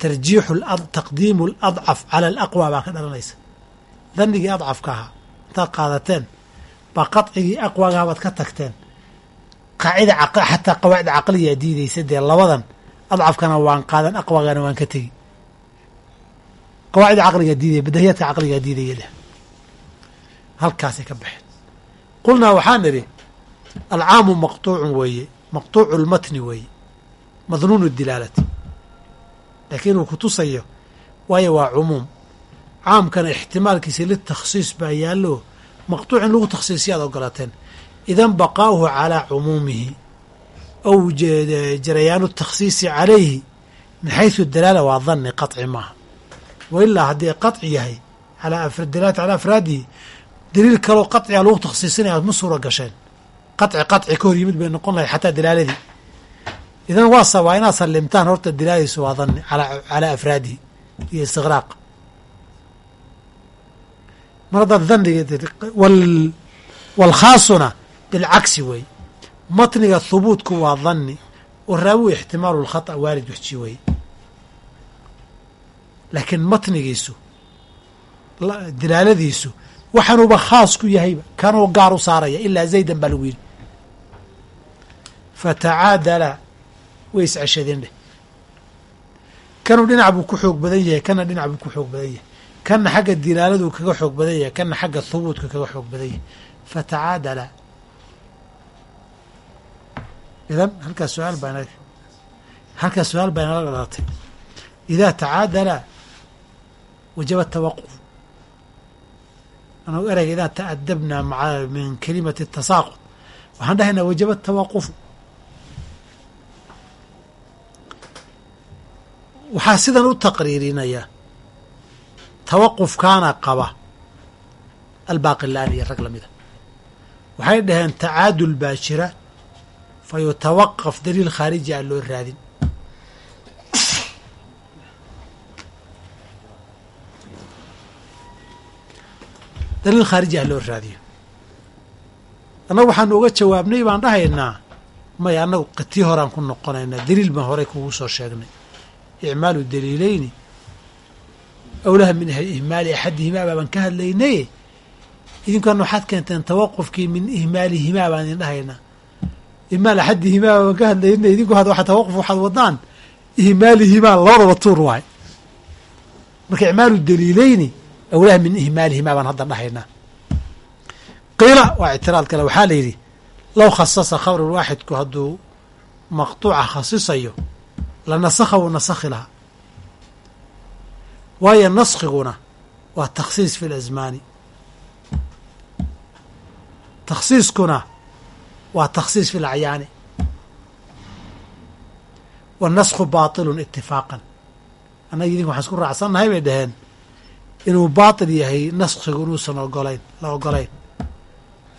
tarjiixu taqdiimu aladcaf cala alaqwa baa ka dhalanaysa. Dannigii adcafka ahaa intaad qaadateen baa qadcigii aqwaagaabaad ka tagteen. Qaacida xataa qawaacida caqliyaa diidaysa dee labadan adcafkana waan qaadan aqwaagana waan ka tegi qawaacida caqligaa diidaya badahiyaadka caqligaa diidaya dheh halkaasay ka baxeen. Qulnaa waxaan idhi alcaamu maqtuucun weeye maqtuucu lmatni weeye madnuunu dilaalati. Laakiin inuu ku tusayo waayo waa cumuum. Caamkana ixtimaalkiisa litakhsiis baa yaallo. Maqtuuc in lagu takhsiisiyaad ogolateen idan baqaa'uhu calaa cumuumihi. Aw jarayaanu takhsiisi calayhi min xaysu dalaala waa danni qaطci maaha wa ilaa haddii qaطci yahay dalaalati calaa afraadihi daliil kaloo qaطciga lagu takhsiisinaya ma suura gasheen qaطci qaطci ka hor yimid bay noqon lahay xataa dalaaladii idan waasa waa inaad sallimtaan horta dilaaladiisu waa danni calaa afraadihi iyo istiqraaq mar haddaad danniga waalkhaasuna bilcagsi wey matniga hubuutku waa danni oo raawiu ixtimaalu lkhata waalid waxji wey laakiin matnigiisu dilaaladiisu waxaanuuba khaas ku yahayba kanuu gaar u saaraya ilaa zaydan baa lagu yidhi. Fatacaadala way isceshadeen dheh. Kanuu dhinac buu ku xoog badan yahay kana dhinac buu ku xoog badan yahay. Kana xagga dilaaladuu kaga xoog badan yahay kana xagga hubuutka kaga xoog badan yahay. Fatacaadala idan halkaas su'aal baa halkaas su'aal baa inala dhalatay idaa tacaadala wajaba tawaquf anagu ereyga idaa ta'adabna maa min kalimati tasaaqud waxaan dhahaynaa wajaba tawaqufu waxaa sidan u taqriirinaya tawaqufkaana qaba albaaqilaaniya rag lamida waxay dhaheen tacaadul baa jira fa yutawaqaf daliil khaariji a loo raadin daliil khaariji ah loo raadiyo. Annagu waxaanu uga jawaabnay baan dhahaynaa maya annagu tii horaan ku noqonaynaa daliil baan horey kugu soo sheegnay. Icmaalu daliileyni awlaha min ihmaali axadihimaa baabaan ka hadlaynaye idinkan waxaad keenteen tawaqufkii min ihmaalihimaa baan idin ihmaal axadihimaa baabaan ka hadlaynay idinku had waa tawaquf waxaad wadaan. Ihmaalihimaa labadaba tuur waay. Marka icmaalu daliileyni awlaha min ihmaalihimaa baan hadda dhahaynaa. Qiila waa ictiraad kale waxaa la yidhi low khasasa khabrun waaxidku hadduu maqtuuca khasisayo la nasakha wuu nasakhi lahaa. Waayo naskiguna waa takhsiis fi lasmaani takhsiiskuna waa takhsiis fi lacyaani wannasku baatilun itifaaqan annaga idinka waxaan isku raacsannahay bay dhaheen inuu baatil yahay naskigu inuusan ogolayn la ogolayn.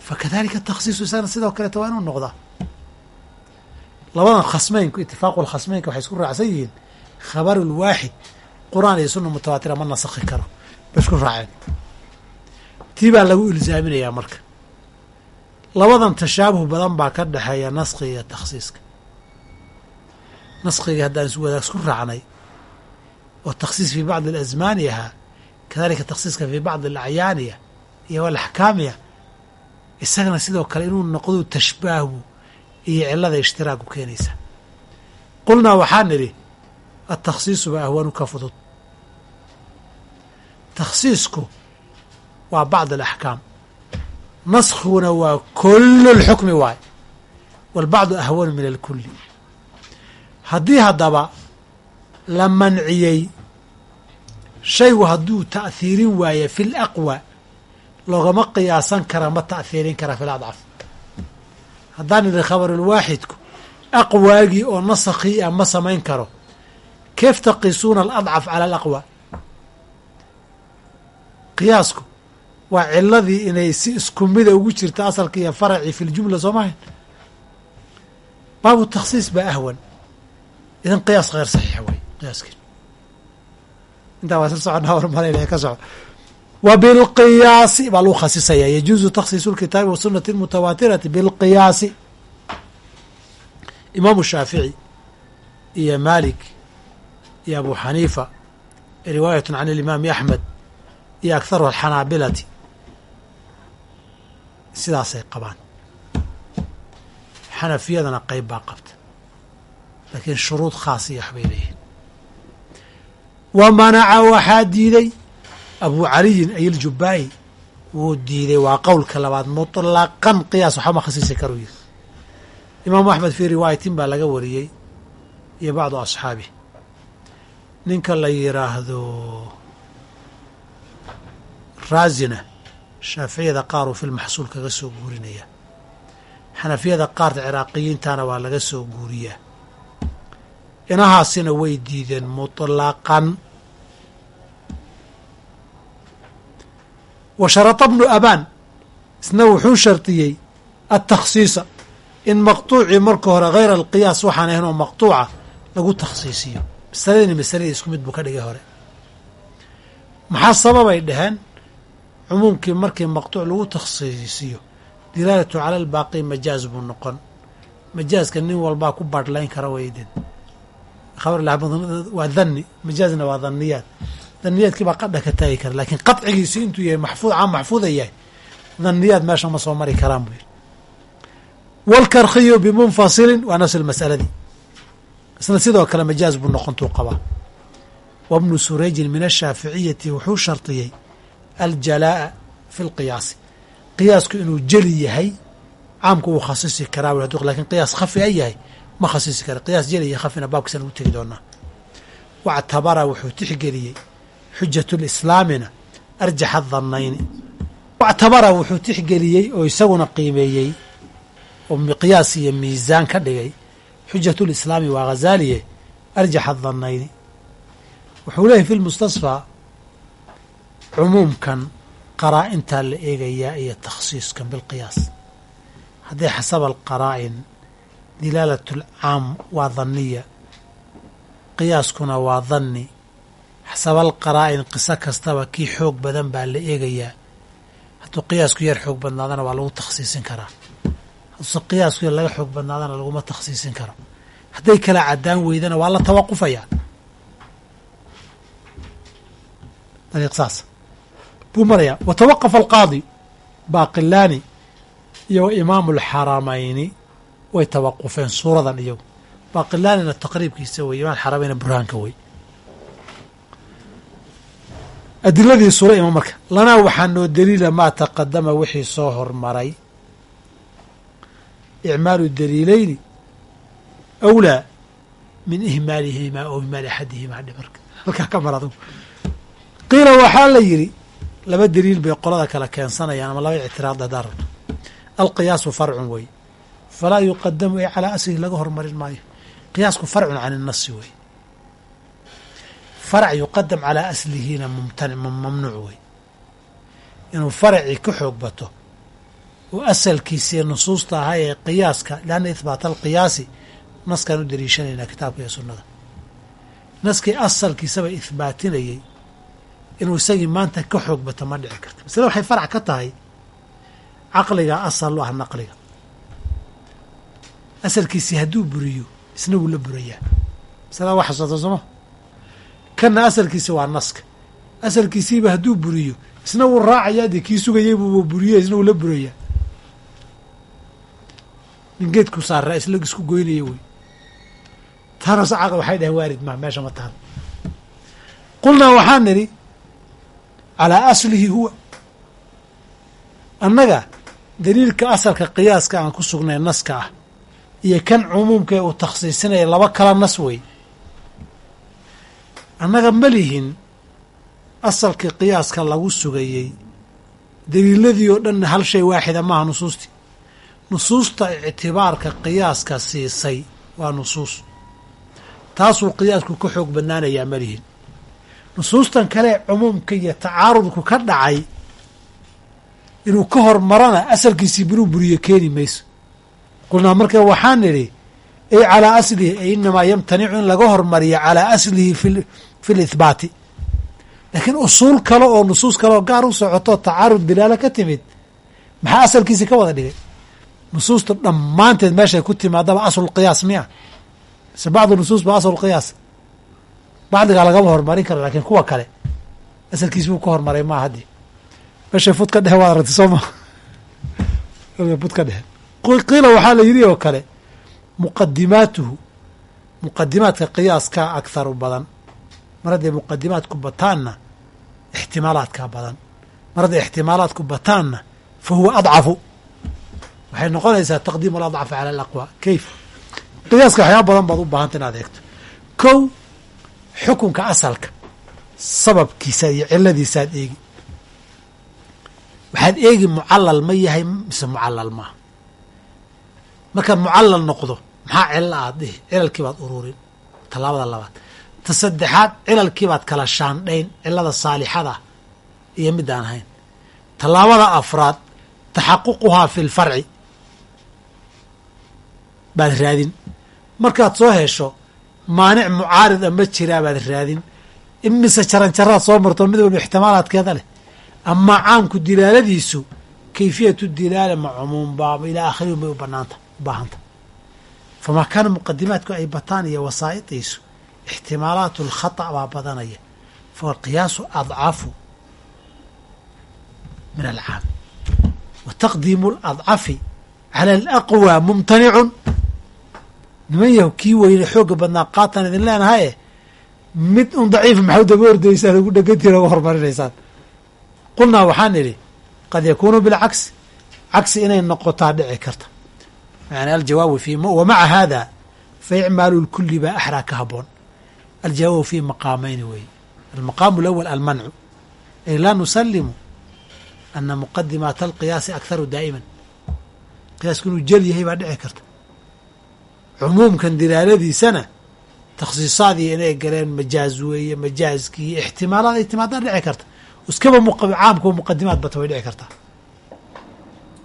Fakadalika takhsiisu isagana sidoo kaleeta waa inuu noqdaa. Labadan khasmeynku itifaaqu lkhasmeynka waxay isku raacsan yihiin khabaru lwaaxid qur'aan iyo sunna mutawaatira ma nasakhi karo. Bay isku raaceen. Tii baa lagu ilsaaminayaa marka. Labadan tashaabuh badan baa ka dhexeeya naskiga iyo takhsiiska. Naskigii haddaan wadaag isku raacnay oo takhsiis fii bacdi alasmaani ahaa kadalika takhsiiska fii bacdi alacyaaniya iyo alaxkaamiya isagana sidoo kale inuu noqdo tashbaahu iyo cilada ishtiraaku keenaysa. Qulnaa waxaa nidhi atakhsiisu baa ahwanu ka fudud. Takhsiisku waa bacd alaxkaam. Naskiguna waa kullu lxukmi waay waalbacdu ahwanu min alkuli haddii haddaba la manciyey shaygu hadduu ta'hiirin waaye fi laqwa loogama qiyaasan kara ma ta'hiirin kara fi ladcaf haddaan idhi khabarulwaaxidku aqwaagii oo nasakhii ah ma samayn karo. Keef taqisuuna aladcaf cala alaqwa qiyaasku waa ciladii inay si isku mida ugu jirta asalka iyo faracii fi ljumla soo mahayn baabu takhsiis baa ahwan. Idan qiyaas kheyr saxiixa waay qiyaaskii intaa waa sla soconnaa hormalayna ka soco wa bilqiyaasi baa lagu khasisaya. Yajuuzu takhsiisu lkitaabi wasunati almutawaatirati bilqiyaasi imaamu shaafici iyo maalik iyo abu xaniifa riwaayatu can alimaami axmed iyo akharu alxanaabilati sidaasay qabaan. Xanafiyadana qeyb baa qabta laakiin shuruud khaas iyo waxbay leeyihiin wa manaca waxaa diiday abu caliyin ayiljubbaa'i wuu diiday waa qowlka labaad muطlaqan qiyaas waxba ma khasiisi karuu yiri imaamu axmed fii riwaayatin baa laga wariyey iyo bacdu asxaabih ninka la yiraahdo raazina shaaficiyada qaar uu filmaxsuul kaga soo guurinaya. Xanafiyada qaarta ciraaqiyiintana waa laga soo guuriyaa inahaasina way diideen muطlaqan wa sharata bnu abaan isna wuxuu shardiyey atakhsiisa in maqtuucii marka hore hayra alqiyaas waxaan ahayn oo maqtuuca lagu takhsiisiyo. Masaladini masaladii isku mid buu ka dhigay hore. Maxaa sababay dhaheen? Cumuumkii markii maqtuuc lagu takhsiisiyo dilaalatu cala albaaqi majaaz buu noqon. Majaazka nin walbaa ku baadhlayn kara weydin khabar waa dhanni majaazna waa dhaniyaad dhaniyaadkii baa qadha ka taagi kara laakiin qadcigiisi intuu yahay maxfuud cam maxfuuda yahay dhaniyaad meesha ma soo mari karaan buu yidhi waalkarkhiyu bimunfasilin waa nafs almas'aladii isna sidoo kale majaaz buu noqontuu qabaa wa bnu surayjin min ashaaficiyati wuxuu shardiyey aljalaa'a fi lqiyaasi qiyaasku inuu jeli yahay caamku wuu khasisi karaa laakiin qiyaas khafi a yahay ma khasisi kara. Qiyaas jeli iyo khafina baabkiisaan ugu tegi doonaa wactabara wuxuu tixgeliyey xujatu lislaamina arjaxa dhanayni wactabara wuxuu tixgeliyey oo isaguna qiimeeyey oo miqyaas iyo miisaan ka dhigay. Xujatu lislaami waa ghazaaliye arjaxa dhanayni wuxuu leeyahy fi lmustasfaa cumuumkan qaraa-intaa la eegayaa iyo takhsiiskan bilqiyaas haddii xasaba alqaraa'in dilaalat alcaam waa dhaniya qiyaaskuna waa dhanni xasaba alqaraa'in qiso kastaba kii xoog badan baa la eegayaa. Hadduu qiyaasku yar xoog badnaadana waa lagu takhsiisin karaa. Hadduuse qiyaasku yar laga xoog badnaadana laguma takhsiisin karo. Hadday kala caddaan weydana waa la tawaqufayaa dariiq buu marayaa. Wa tawaqafa alqaadi baaqilaani iyo wa imaamu alxaramayni way tawaqufeen suuradan iyagu baaqilaanina taqriibkiisa wey imaam xaramayna burhaanka wey adiladii sula ima marka lanaa waxaa noo daliila maa taqadama wixii soo hormaray. Icmaalu daliilayni awlaa min ihmaalihimaa oo ihmaali axadihimaa dhe marka. Halkaa ka mar qiila waxaa la yidhi laba daliil bay qolada kale keensanayaan ama laba ictiraad hadaa rabto. Alqiyaasu farcun wey falaa yuqadamu ee calaa aslihi laga hormarin maayo. Qiyaasku farcun can innasi wey. Farac yuqadam calaa aslihina mumtani mamnuuc wey. Inuu faracii ka xoog bato oo asalkiisii nusuusta ahaa ee qiyaaska lianna ihbaata alqiyaasi naskaan u daliishanaynaa kitaabka iyo sunnada. Naskii asalkiisaba ihbaatinayey inuu isagii maanta ka xoog bato ma dhici karto. Masale waxay farac ka tahay caqliga asal u ah naqliga asalkiisii hadduu buriyo isna wuu la burayaa masalada waa xasuusta sooma kanna asalkiisi waa naska. Asalkiisiiba hadduu buriyo isna wuu raacayaa dee kii sugayay buu buriye isna wuu la burayaa nin geedku saaraa isla isku goynaya wey. Taanase caqli waxay dhaheen waarid maa meesha ma tahan. Qulnaa waxaan nidhi calaa aslihi huwa. Annaga daliilka asalka qiyaaska aan ku sugnay naska ah iyo kan cumuumka ee uu takhsiisinaya laba kala nas wey annaga ma lihin asalkii qiyaaska lagu sugayey daliiladii oo dhanna hal shay waaxida maaha nusuustii nusuusta ictibaarka qiyaaska siisay waa nusuus. Taasuu qiyaasku ka xoog bannaanayaa ma lihin. Nusuustan kale cumuumka iyo tacaarudku ka dhacay inuu ka hormarana asalkiisii binuu buriyo keeni mayso qulnaa marka waxaan nidhi ay calaa aslihi ay inamaa yamtanicu in laga hormariyo calaa aslihi fi lihbaati laakiin usuul kale oo nusuus kale oo gaar u socoto tacaarud dilaalo ka timid maxaa asalkiisii ka wada dhigay? Nusuusta dhammaanteed meeshay ku timaadaba aslulqiyaas miya. Mise bacdu nusuus ba aslulqiyaas bacdigaa lagama hormarin karo lakiin kuwa kale asalkiisi wuu ka hormaray maa haddii. Meeshay fud dhehe waad aragti soo ma fud dhehe qiila waxaa la yidhi oo kale muqadimaatuhu muqadimaadka qiyaaskaa agharu badan. Mar hadday muqadimaadku bataanna ixtimaalaadkaa badan. Mar hadday ixtimaalaadku bataanna fa huwa adcafu. Waxay noqonaysaa taqdiimu aladcafi cala alaqwa. Kayf. Qiyaaska waxyaaba badan baad u baahanta inaad eegto. Kow xukunka asalka sababkiisa iyo ciladiisaad eegi. Waxaad eegi mucallal ma yahay mise mucallal maaha markaad mucallal noqdo maxaa cillo aad dhihi? Cilalkii baad ururin. Tallaabada labaad. Ta saddexaad cilalkii baad kala shaandhayn cilada saalixada iyo midaan ahayn. Tallaabada afraad taxaququhaa fi lfarci baad raadin. Markaad soo hesho maanic mucaarid a ma jiraa baad raadin. Imise jaran jaraad soo marto mid walba ixtimaalaadkeeda leh. Amaa caamku dilaaladiisu kayfiyatu dilaala ma cumuum ilaa akhiriin bay u banaanta u baahanta. Famaa kaana muqadimaadku ay bataan iyo wasaa'idiisu ixtimaalaat alkhata baa badanaya. Falqiyaasu adcafu min alcaam. Wa taqdiimu aladcafi cala alaqwa mumtanicun niman yahu kii weyne xooga badnaa qaatan idin leenahaye mid un daciifa maxaa daba ordaysaan ugu dhegantiin uga hormarinaysaan qulnaa waxaan idhi qad yakuunu bilcagsi cagsi inay noqotaa dhici karta yani aljawaabu fi wa maca hada fa icmaalu lkuli baa axraa ka haboon aljawaabu fi maqaamayni weeye almaqaamu alawal almancu. Ay laa nusalimu ana muqadimaat alqiyaasi akharu daa'iman. Qiyaasku inuu jel yahay baa dhici karta. Cumuumkan dilaaladiisana takhsiisaadii inay galeen majaaz weeye majaazkii ixtimaalaad ay timaadaan dhici karta. Iskaba caamka muqadimaad bata way dhici kartaa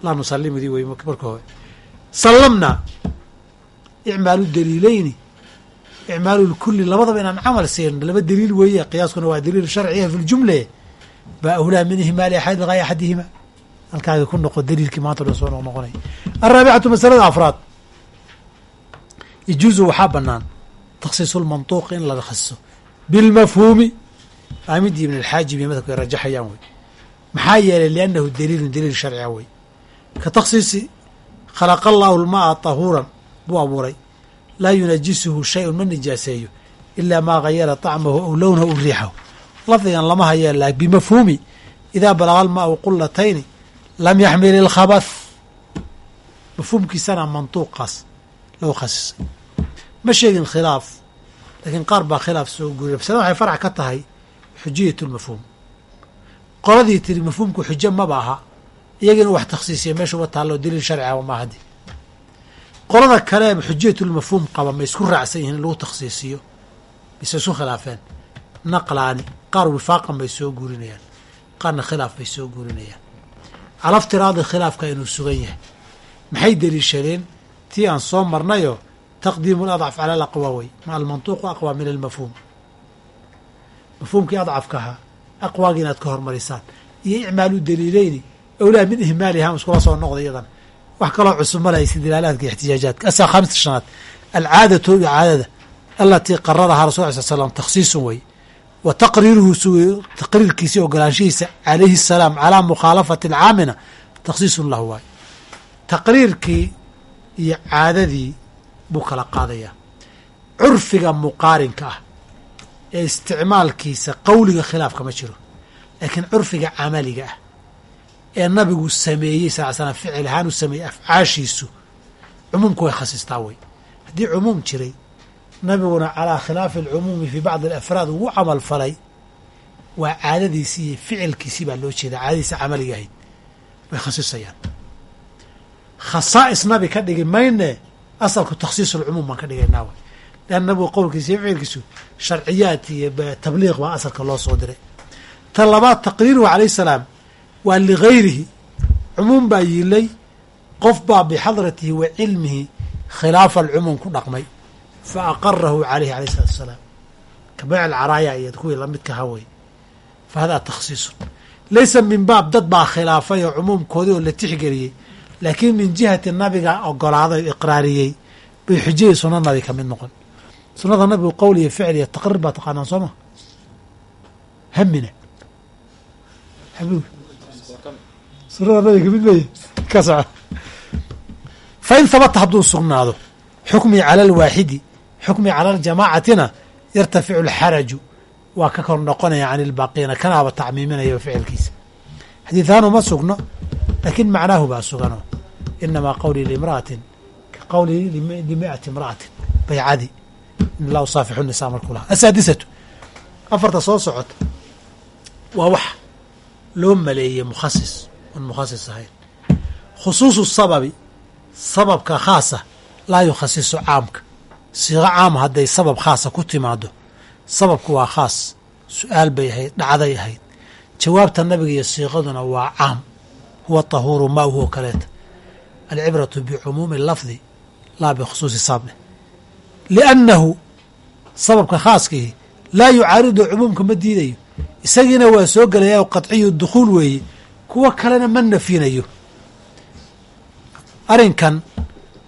laa nusalimdii wey marka hore sallamnaa icmaalu daliilayni. Icmaalu lkuli labadaba inaan camal siino laba daliil weeye qiyaaskuna waa daliil sharciya fi ljumle baa awlaa min ihmaali axad ligaya axadihima. Halkaaga ku noqo daliilkii maanta o dhan soo noq noqonaya alraabicatu masalada afraad. Yajuuzu waxaa banaan takhsiisu lmantuuq in la khasiso bilmafhuumi aamidii ibn alxaajib iyo madhabka ay rajaxayaan wey. Maxaa yeelay liannahu daliilun daliil sharciga wey. Ka takhsiisi khalaqa allaahu lma'a tahuuran buu abuuray. Laa yunajisuhu shay-un ma nijaaseeyo ilaa maa gayara طacmahu aw lownahu aw riixahu. Lafdigan lama hayee la bimafhuumi idaa balaga almaau qulatayni lam yaxmil ilkhabath mafhuumkiisana mantuuqaas lagu khasisay. Ma sheegin khilaaf laakiin qaar baa khilaaf soo guriya masalada waxay farac ka tahay xujiyat lmafhuum qoladii tiri mafhuumku xujo maba aha iyaga wax takhsiisiya meesha uga taallo daliil sharciga ma haddi qolada kale xujiyatulmafhuum qaba ma isku raacsan yihiin in lagu takhsiisiyo? Mise isu khilaafeen? Naqlaani qaar wifaaqan bay soo guurinayaan qaarna khilaaf bay soo guurinayaan. Cala ftiraadi khilaafka inuu sugan yahay. Maxay deliishadeen tii aan soo marnayo taqdiimu ladcaf cala alaqwa wey ma almantuuqu aqwa min almafhuum. Mafhuumkii adcafka ahaa aqwaagi inaad ka hormarisaan. Iyo icmaalu daliileyni awlaa min ihmaaliha iskula soo noqda iyadan wax kaloo cusub malaysa dilaalaadka ixtijaajaadka asaa khamista shanaad alcaadatu caadada alatii qararahaa rasul ala sl slam takhsiisun wey wa taqriiruhu taqriirkiisi ogolaanshihiisa calayhi asalaam calaa mukhaalafati alcaamina takhsiisun lahu waay taqriirkii iyo caadadii buu kala qaadayaa curfiga muqaarinka ah ee isticmaalkiisa qowliga khilaafka ma jiro laakiin curfiga camaliga ah ee nabigu sameeyey sal slam ficil ahaan u sameeyey afcaashiisu cumuumku way khasistaa wey haddii cumuum jiray nabiguna calaa khilaafi alcumuumi fii bacdi alafraad ugu camal falay waa caadadiisii iyo ficilkiisii baa loo jeedaa caadadiisi camaliga ahayd. Way khasisayaan khasaa'is nabi ka dhigi mayne asalku takhsiis alcumuum baan ka dhigaynaa wey leanna nabigu qowlkiisa iyo ficilkiisu sharciyaad iyo tabliiq baa asalka loo soo diray. Ta labaad taqriiruhu calayh salaam waa ligayrihi cumuum baa yiilay qof baa bixadratihi wa cilmihi khilaafa alcumuum ku dhaqmay. Fa aqarahu calayhi alayh salatu asalaam ka bayc alcaraaya iyo kuwii lamidka hawey fa hadaa takhsiisun laysa min baab dad baa khilaafay oo cumuumkoodii oo la tixgeliyey. Laakiin min jihati nabiga ogolaaday o iqraariyey. Bay xujayii sunna nabi ka noqon. Sunnada nabigu qowl iyo ficil iyo taqriir baa taqaanaan soo ma? Hamina xabiib sunada nabiga ka mid maya ka soco fa in habata hadduu sugnaado xukmii cala alwaaxidi xukmii cala aljamaacatina yartaficu alxaraju waa ka kor noqonaya can ilbaaqiina kanaaba tacmiiminaya ficilkiisa. Xadiidaanu ma sugno laakiin macnaahu baa sugano. Inamaa qawlii liimra'atin ka qawlii limi'ati imra'atin baycadii in laa usaafixu nisaa markuu asaadisatu afarta soo socota waa wax loo maleeyey mukhasis oon mukhasis ahayn. Khusuusu sababi sababka khaasa laa yukhasisu caamka. Siiqo caama hadday sabab khaasa ku timaado sababku waa khaas. Su'aal bay ahayd dhacday ahayd. Jawaabta nabiga iyo siiqaduna waa caam. Huwa tahuuru ma huwa kaleeta. Alcibratu bicumuumi lafdi laa bikhusuusi sabableh liannahu sababka khaaskihi laa yucaaridu cumuumka ma diidayo. Isagiina waa soo gelaya qadciyu dukhuul weeye kuwo kalena ma nafinayo. Arrinkan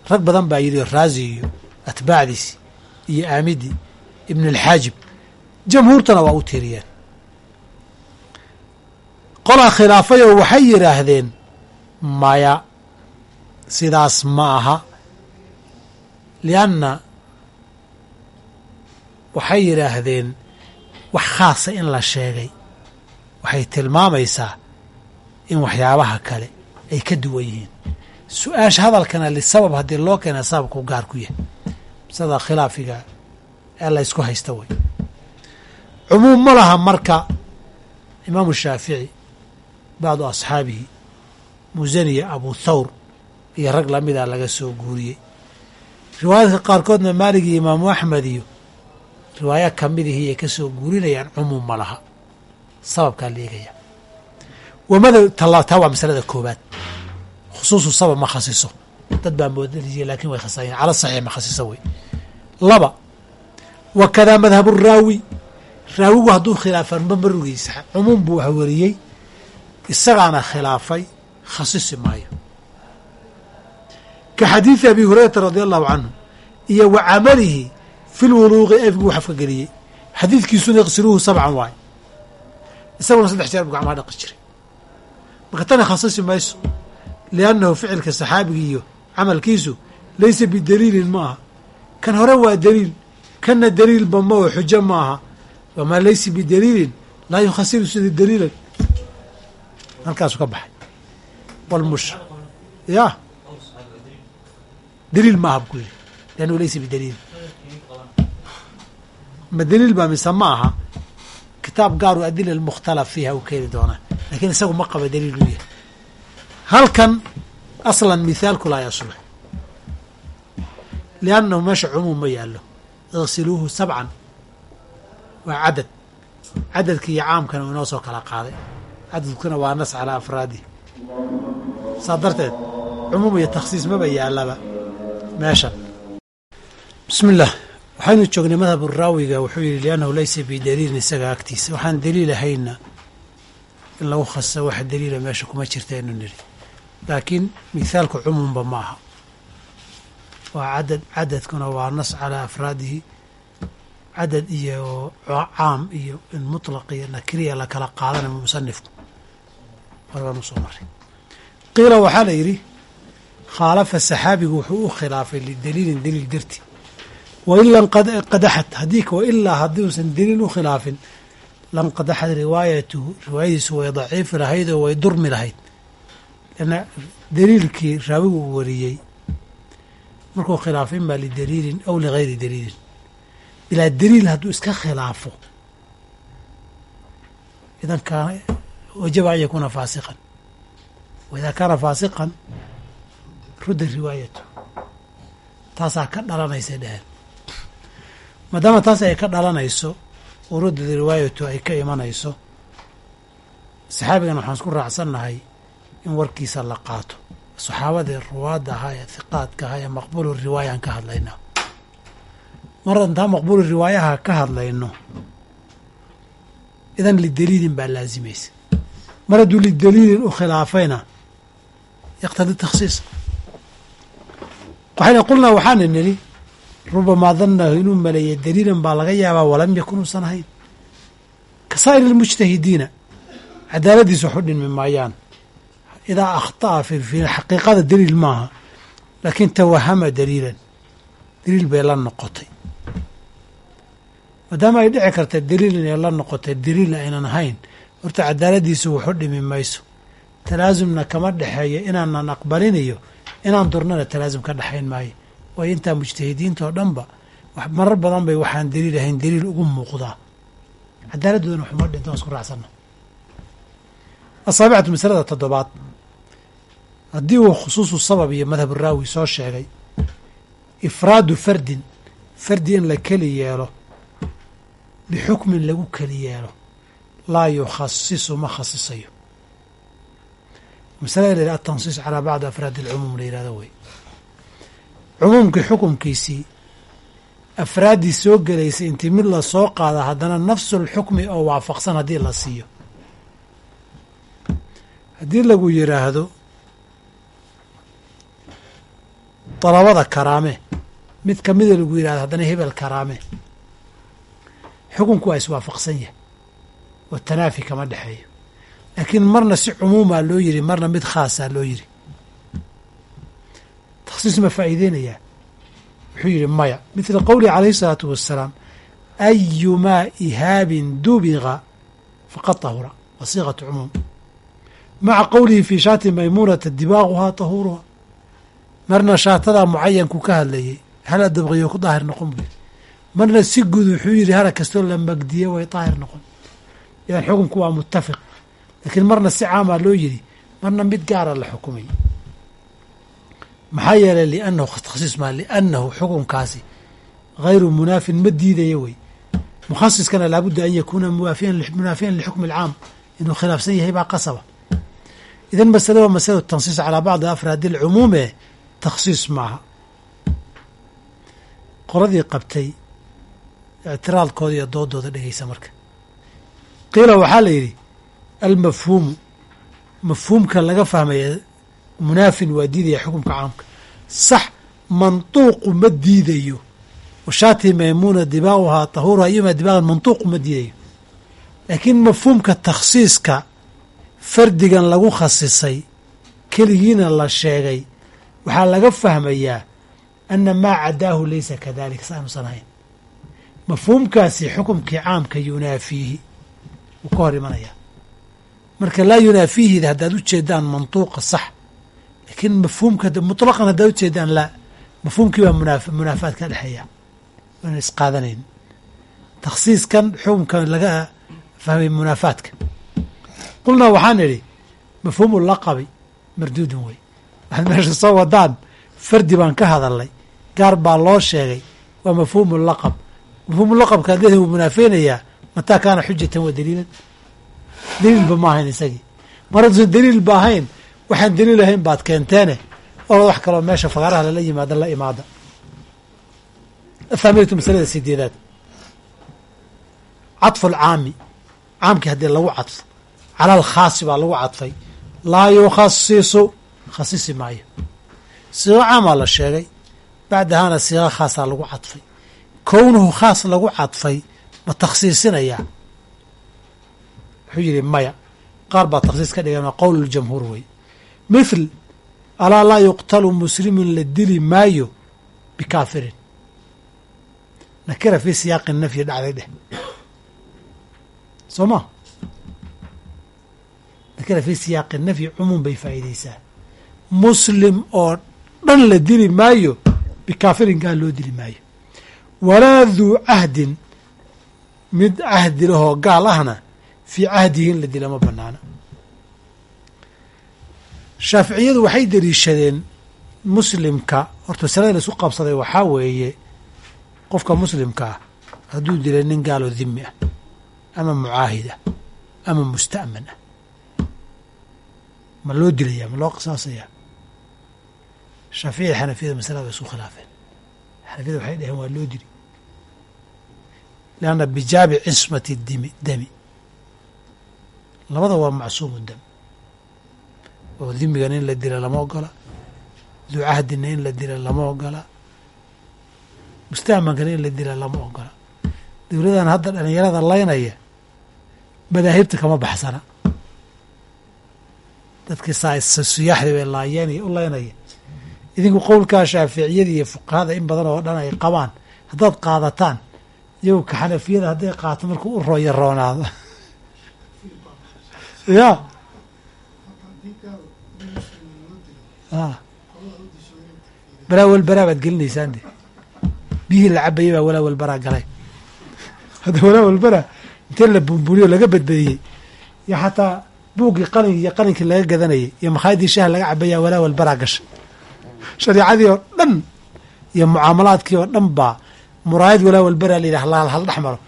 rag badan baa yidhi raazi iyo atbaacdiisi iyo aamidi ibn alxaajib jamhuurtana waa u tiriyeen qolaa khilaafay oo waxay yidhaahdeen maya sidaas ma aha. Lianna waxay yidhaahdeen wax khaasa in la sheegay. Waxay tilmaamaysaa in waxyaabaha kale ay ka duwan yihiin. Su'aasha hadalkana lisabab haddii loo keena sababku gaar ku yahay. Masada khilaafiga ee la ysku haysta wey cumuum ma laha marka imaamu shaafici bacdu asxaabihi musaniya abu thawr iyo rag lamida laga soo guuriyey. Riwaayaadka qaarkoodna maalig iyo imaamu axmed iyo riwaaya kamidihii ay ka soo guurinayaan cumuum ma laha. Sababkaa leegaya wamada taa waa masalada koobaad khusuusu sabab ma khasiso dad baa moodaliya laakin way khasaayeen. Cala saxiix ma khasiso wey laba wa kadaa madhabu raawi. Raawigu hadduu khilaafan mamarigiisa cumuum buu wax wariyey. Isagaana khilaafay. Khasisi maayo. Ka xadiidi abi hurayrata radi allahu canhu iyo wa camalihi fi lwuluuqi efguu xafka geliyey. Xadiidkiisuna iqsiluuhu sabcan waay. Isaguna saddex jeer buu gacmaha dhaqi jiray marka tani khasisi mayso liannahu ficilka saxaabiga iyo camalkiisu laysa bidaliilin ma aha kan hore waa daliil kanna daliilba ma oo xujo ma aha wamaa laysa bidaliilin laa yukhasiru sida daliilan. Halkaasu ka baxay. Walmush ya. Daliil ma aha bu ku yidhi liannahu laysa bidaliil. Ma daliil baa mise ma aha. Kitaab gaaru adila mukhtalaf fiiha uu keeni doonaa lakiin isagu ma qaba daliil u yahay. Halkan aslan mithaalku laa yaslux liannahu meesha cumuum ma yaallo. Igsiluuhu sabcan waa cadad. Cadadkii iyo caamkana uu inoo soo kala qaaday. Cadadkuna waa nas calaa afraadi. Saa darteed cumuum iyo takhsiis maba yaallaba meeshan. Bismi illah waxaynu joognay madhabu raawiga wuxuu yidhi liannahu laysa bidaliilin isaga agtiisa. Waxaan daliil ahayna in lagu khasa waxa daliila meesha kuma jirta inu nidhi. Laakiin mithaalku cumuumba ma aha waa cadad cadadkuna waa nas calaa afraadihi. Cadad iyo caam iyo in mutlaq iyo nakiriya la kala qaadanay musanifku marbaanu soo maray qiila waxaa la yidhi khaalafa saxaabigu wuxuu u khilaafay lidaliilin daliil darti. Waila qadaxat. Haddii wailaa haddiuusan daliil u khilaafin lanqadaxat riwaayatuhu riwaayadiisu way daciifi lahayd oo way durmi lahayd lanna daliilkii raawigu uu wariyey markuu khilaafo ima lidaliilin aw ligayri daliilin bilaa daliil hadduu iska khilaafo idan kaana wajaba an yakuuna faasiqan waidaa kaana faasiqan rudda riwaayatu taasaa ka dhalanaysa dheheen maadaama taas ay ka dhalanayso rudda riwaayatu ay ka imanayso. Saxaabigan waxaan isku raacsannahay in warkiisa la qaato. Saxaabadii ruwaadda ahaa ee hiqaadka ahaa ee maqbuulu riwaayaan ka hadlaynaa mar intaa maqbuulu riwaayaha ka hadlayno idan lidaliilin baa laazimaysa mar hadduu lidaliilin u khilaafayna yaqtadi takhsiis. Waxayna qulnaa waxaana nidhi rubamaa dannahu inuu maleeyay daliilan baa laga yaabaa walam yakun uusan ahayn. Ka saa'iri lmujtahidiina cadaaladiisa waxu dhinmi maayaan. Idaa akhطa'a fi xaqiiqada daliil maaha laakiin tawahama daliilan. Daliil bay la noqotay. Maadaama ay dhici karta daliil inay la noqotay daliilna aynan ahayn horta cadaaladiisu waxu dhimi mayso. Talaasumna kama dhexeeyo inaanan aqbalinayo inaan durnana talaasum ka dhexayn maayo waayo intaa mujtahidiinta oo dhanba marar badan bay waxaan daliil ahayn daliil ugu muuqdaa cadaaladoodana waxuma dhinto aan isku raacsana asaabicatu masalada toddobaad. Haddii uu khusuusu sabab iyo madhab raawi soo sheegay ifraadu fardin fardi in la keli yeelo bixukmin lagu keli yeelo laa yukhasisu ma khasisayo masalada la yidhaha atansiis calaa bacdi afraadi alcumuum la yihahdo wey cumuumkii xukumkiisii afraaddii soo gelaysay intii mid la soo qaada haddana nafsulxukmi oo waafaqsan haddii la siiyo. Haddii lagu yidhaahdo dalabada karaame mid kamida lagu yidhahdo haddana hebel karaame xukunku waa iswaafaqsan yahay oo tanaafi kama dhexeeyo. Laakiin marna si cumuumaa loo yidhi marna mid khaasaa loo yidhi takhsiis ma faa'iideynayaa wuxuu yidhi maya mithla qowlihi calayhi isalaatu wassalaam ayumaa ihaabin dubiqa faqad tahura wa siiqatu cumuum. Maca qowlihi fii shaati maymuunata dibaaquhaa tahuuruha marna shaatadaa mucayanku ka hadlayay hala dabqiyo ku daahir noqon yidhi. Marna si guud wuxuu yidhi hala kastoo la magdiye way daahir noqon. Idan xukunku waa mutafiq laakiin marna si caamaa loo yidhi marna mid gaara la xukumay maxaa yeelay liannahu takhsiis maa liannahu xukunkaasi hayru munaafin ma diidaya wey. Mukhasiskana laabudda an yakuuna munaafiyan lixukmi alcaam inuu khilaafsan yahay baa qasaba. Idan masale waa masaladu tansiis calaa bacdi afraadi alcumuume takhsiis maaha. Qoladii qabtay ictiraadkooda iyo doodooda dhegeysa marka. Qiila waxaa la yidhi almafhuumu mafhuumka laga fahmaya munaafin waa diidaya xukumka caamka. Sax mantuuqu ma diidayo. Washaati maymuuna dibaaguhaa tahuuruha iyoma dibaagan mantuuqu ma diidayo. Laakiin mafhuumka takhsiiska fardigan lagu khasisay keligiina la sheegay waxaa laga fahmayaa ana maa cadaahu laysa kadalik saanuusan ahayn mafhuumkaasi xukumkii caamka yunaafiihi wuu ka hor imanayaa marka laa yunaafiihida haddaad u jeedaan mantuuqa sax laakiin mafhuumka mutlaqan haddaad u jeedaan laa mafhuumkii baa munaa munaafaad ka dhexeeya. Waana isqaadanayn takhsiiskan xukumkan laga fahmay munaafaadka. Qulnaa waxaan idhi mafhuumu laqabi marduudun wey waxaad meesha soo wadaan fardi baan ka hadalnay gaar baa loo sheegay waa mafhuumu laqab. Mafhuumu laqabka hadleedin wuu munaafeynayaa mataa kaana xujatan wa daliilan. Daliilba ma ahayn isagii. Mar hadduusan daliil ba ahayn waxaan daliil ahayn baad keenteene oo wax kaloo meesha fagaaraha lala yimaada la imaada. Athaamiyatu masalada sideedaad. Cadfu alcaami caamkii haddii lagu cadfo cala alkhaasi baa lagu cadfay laa yukhasisu khasisi maayo. Siiqo caamaa la sheegay. Bacdahaana siiqo khaasaa lagu cadfay kownuhu khaas lagu cadfay ma takhsiisinayaa? Wuxuu yidhi maya. Qaar baa takhsiis ka dhigan waa qowl ljamhuur wey mithl alaa laa yuqtalu muslimun la dili maayo bikaafirin nakira fii siyaaqi nafyi dhacday dheh soo ma nakira fii siyaaqi nafyi cumuum bay faa'iideysaa muslim oo dhan la dili maayo bikaafirin gaal loo dili maayo walaa duu cahdin mid cahdi lahoo gaal ahna fii cahdihi in la dila ma banaana shaaficiyadu waxay deliishadeen muslimka. Horta masalada la isu qabsaday waxaa weeye qofka muslimka ah. Hadduu dilay nin gaaloo dhimi ah ama mucaahid ah ama musta'man ah. Ma loo dilayaa ma loo qisaasayaa shaaficiyada xanafiyada masalada way isku khilaafeen. Xanafiyada waxay dhaheen waa loo dili. Lianna bijaabi cismati dimi dami. Labada waa macsuumu dam oo dimigan in la dila lama ogola duu cahdina in la dila lama ogola musta'mankana in la dila lama ogola. Dowladan hadda dhalinyarada laynaya madaahibta kama baxsana. Dadkii suyaaxdi bay laayeenaya u laynaya. Idinku qowlkaa shaaficiyada iyo fuqahada in badan oo dhan ay qabaan haddaad qaadataan iyagu ka xanafiyada hadday qaato markuu u rooya roonaado. Ya balaa walbaraa baad gelinaysaan de. Biyihii la cabayay baa walaa walbaraa galay. Hadda walaa walbaraa intee la bumburiyo laga badbadiyey iyo xataa buuggii qalin iyo qalinkii laga gadanayay iyo makhaayadii shaha laga cabayaa walaa walbaraa gashay. Shareicadii oo dhan iyo mucaamalaadkii oo dhan baa muraayad walaa walbaraa la yidhi hal hal dhex maro.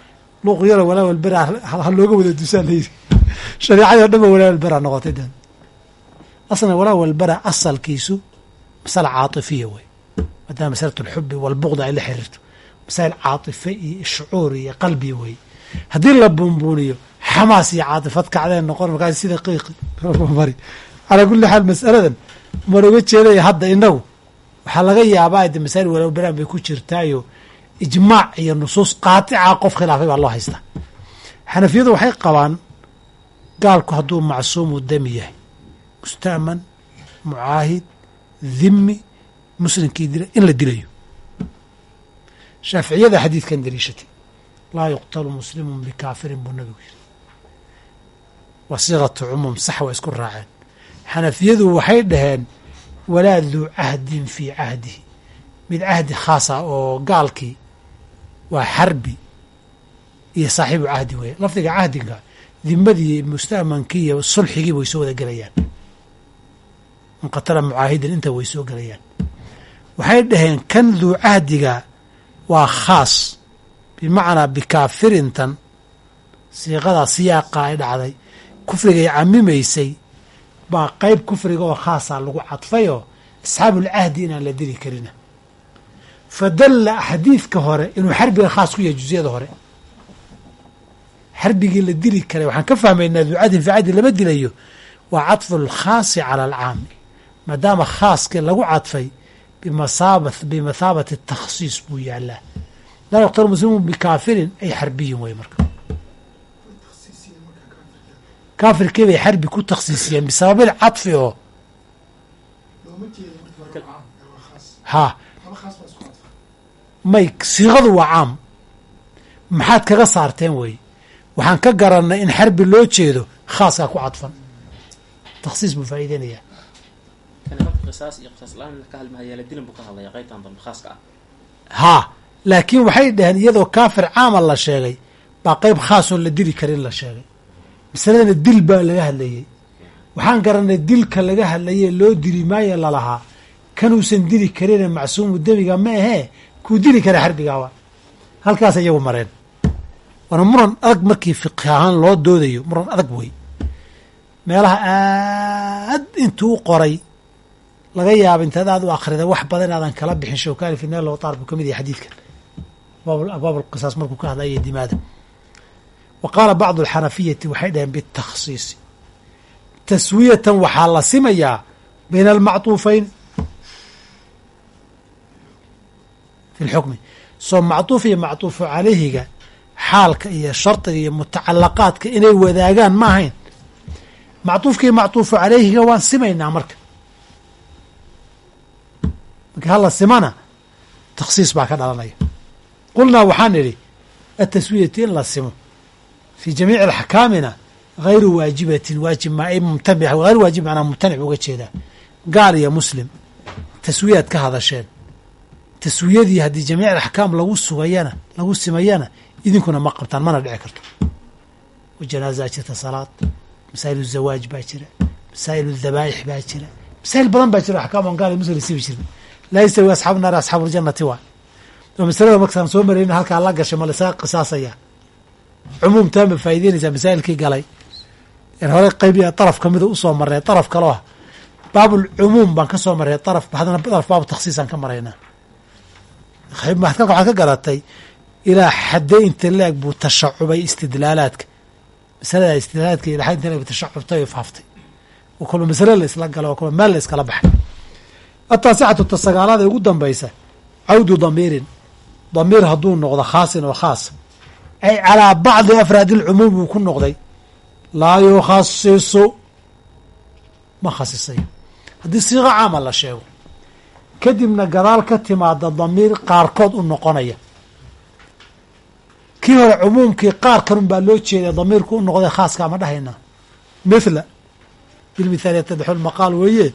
Luuq yaro walaa walbaraa ha looga wada dusaan la yidhi. Shareicadii o dhan ba walaa walbaraa noqotay dan aslan walaa walbaraa asalkiisu masala caatifiya wey maadaama masalatu alxubi walbuqda ay la xiriirto. Masaa'il caatife iyo shucuur iyo qalbi wey haddii la buunbuuniyo xamaas iyo caatifad kacdeen noqon markaas sida qiiqi. Mari calaa kulli xaal mas'aladan ma looga jeedaya hadda inagu waxaa laga yaabaa de masaa'il walawbaraan bay ku jirtaayo ijmaac iyo nusuus qaatica qof khilaafay baa loo haystaa. Waxay qabaan gaalku hadduu macsuumu dami yahay musta'man mucaahid dhimi muslimkii dila in la dilayo. Shaaficiyada xadiidkan daliishatay laa yuqtalu muslimun bikaafirin buu nabigu yiri waa siiqatu cumuum sax waa isku raaceen. Xanafiyadu waxay dhaheen walaa duu cahdin fii cahdihi. Mid cahdi khaasa oo gaalkii waa xarbi iyo saaxiibu cahdi weeye. Lafdiga cahdinka dimadii musta'mankii iyo sulxigii way soo wada gelayaan man qatala mucaahidan inta way soo gelayaan waxay dhaheen kan duu cahdiga waa khaas bimacnaa bikaafirintan siiqadaa siyaaqa ay dhacday. Kufrigay camimaysay. Baa qeyb kufriga oo khaasaa lagu cadfayoo asxaabulcahdi inaan la dili karina. Fadalla xadiidka hore inuu xarbiga khaas ku yahay juziyada hore. Xarbigii la dili karay. Waxaan ka fahmaynaa duucadin fi lama dilayo. Waa cadfu alkhaasi cala alcaami maadaama khaaskii lagu cadfay bimathaabati takhsiis buu yaalaa laa yuqtalu muslimun bikaafirin ay xarbiyin wey marka. Kaafirkii bay xarbi ku takhsiisiyeen bisababil cadfi oo haa may siiqadu waa caam. Maxaad kaga saarteen wey waxaan ka garannay in xarbi loo jeedo khaaskaa ku cadfan. Takhsiis buu faa'iideynayaa qisaas khaaska ah. Haa laakiin waxay dhaheen iyadoo kaafir caama la sheegay baa qayb khaasoon la dili karin la sheegay. Masaladana dil baa laga hadlayey waxaan garanay dilka laga hadlayee loo dili maayo lalahaa kanuusan dili karine macsuumu demiga ma ahee kuu dili kara xarbigaaba halkaas iyagu mareen. Waana muran adag markii fiqhi ahaan loo doodayo muran adag wey. Meelaha aad intuu u qoray laga yaaba intaad aad u akrida wax badan aadan kala bixin shawkani fi nail wataar buu ka mid xadiidkan abwaab alqisaas markuu ka hadlaya dimaada. Wa qaala bacdu alxanafiyati waxay dhaheen bitakhsiisi taswiyatan waxaa la simayaa bayna almactuufayn fi lxukmi soo mactuuf iyo mactuufu calayhiga xaalka iyo shardiga iyo mutacalaqaadka inay wadaagaan ma ahayn mactuufka iyo mactuufu calayhiga waan simaynaa marka marka hala simana takhsiis baa ka dhalanaya. Qulnaa waxaan idhi ataswiyatu in la simo. Fii jamiici axkaamina hayru waajibatin waajib ma mumtani hayru waajib manaa mumtanic uga jeedaa. Gaal iyo muslim taswiyaad ka hadasheen. Taswiyadii haddii jamiic alaxkaam lagu sugayana lagu simayana idinkuna ma qabtaan mana dhici karto. Janaaza jirta salaad masaa'il zawaaj baa jira masaa'il dhabaa'ix baa jira masaa'il badan baa jira axkaam aan gaal iyo muslim sibi jirin laa yastawi asxaabu naari asxaabu ljannati waa oo masalada markaan soo marayna halkaa la gashay ma laisaga qisaasaya cumuumtaa ma faa'ideynaysaa masaa'ilkii galay hore qaybiya daraf kamida u soo marnay daraf kaloo ah baabulcumuum baan ka soo marray daraf haddana daraf baabu takhsiisaan ka maraynaa waxaad ka garatay ilaa xadde inta la-eg buu tashacubay istidlaalaadka masalada istidlaalaadka ilaa xad inta la-eg tashacubtay oo faaftay oo kulba masale la isla galo oo kulba meel la iskala baxay ataasicatu ta sagaalaada ugu dambaysa cawdu damiirin. Damiir hadduu noqdo khaasin oo khaas. Ay calaa bacdi afraadi ilcumuum buu ku noqday. Laa yukhasisu ma khasisayo haddii siiqo caama la sheego kadibna gadaal ka timaada damiir qaarkood u noqonaya. Kii hore cumuumkii qaar kanun baa loo jeeday damiirku u noqday khaaska ma dhahaynaa mithla bilmithaal yatadixu lmaqaal weeye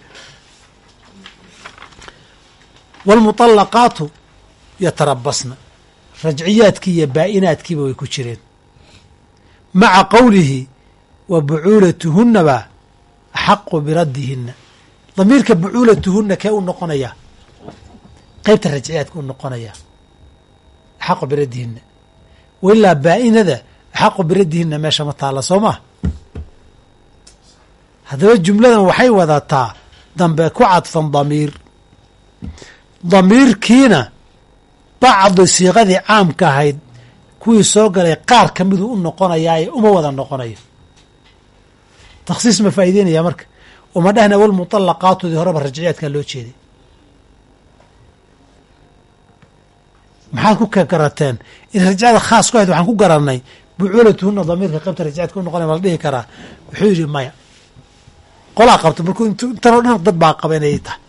wاlmuطalaqaatu yatarabasna rajciyaadkii iyo baa'inaadkiiba way ku jireen maca qowlihi wa bucuulatuhunaba axaqu biradihina damiirka bucuulatuhuna kee u noqonaya qeybta rajciyaadka u noqonaya axaqu biradihina wailaa baa'inada axaqu biradihina meesha ma taalla soo maa haddaba jumladan waxay wadataa dambe ku cadfan damiir damiirkiina bacdi siiqadii caamka ahayd kuwii soo galay qaar ka miduu u noqonayaaye uma wada noqonayo. Takhsiis ma faa'ideynaya marka. Uma dhahna walmuطalaqaatudii horeba rajciyaadkaa loo jeeday. Maxaad ku garateen? In rajciyada khaas ku ahayd waxaan ku garanay bucuulatuhuna damiirka qaybta rajciyaadka u noqonaya ma la dhihi karaa. Wuxuu yidhi maya. Qolaa qabta markuu intanoo dhan dad baa qaba inay tahay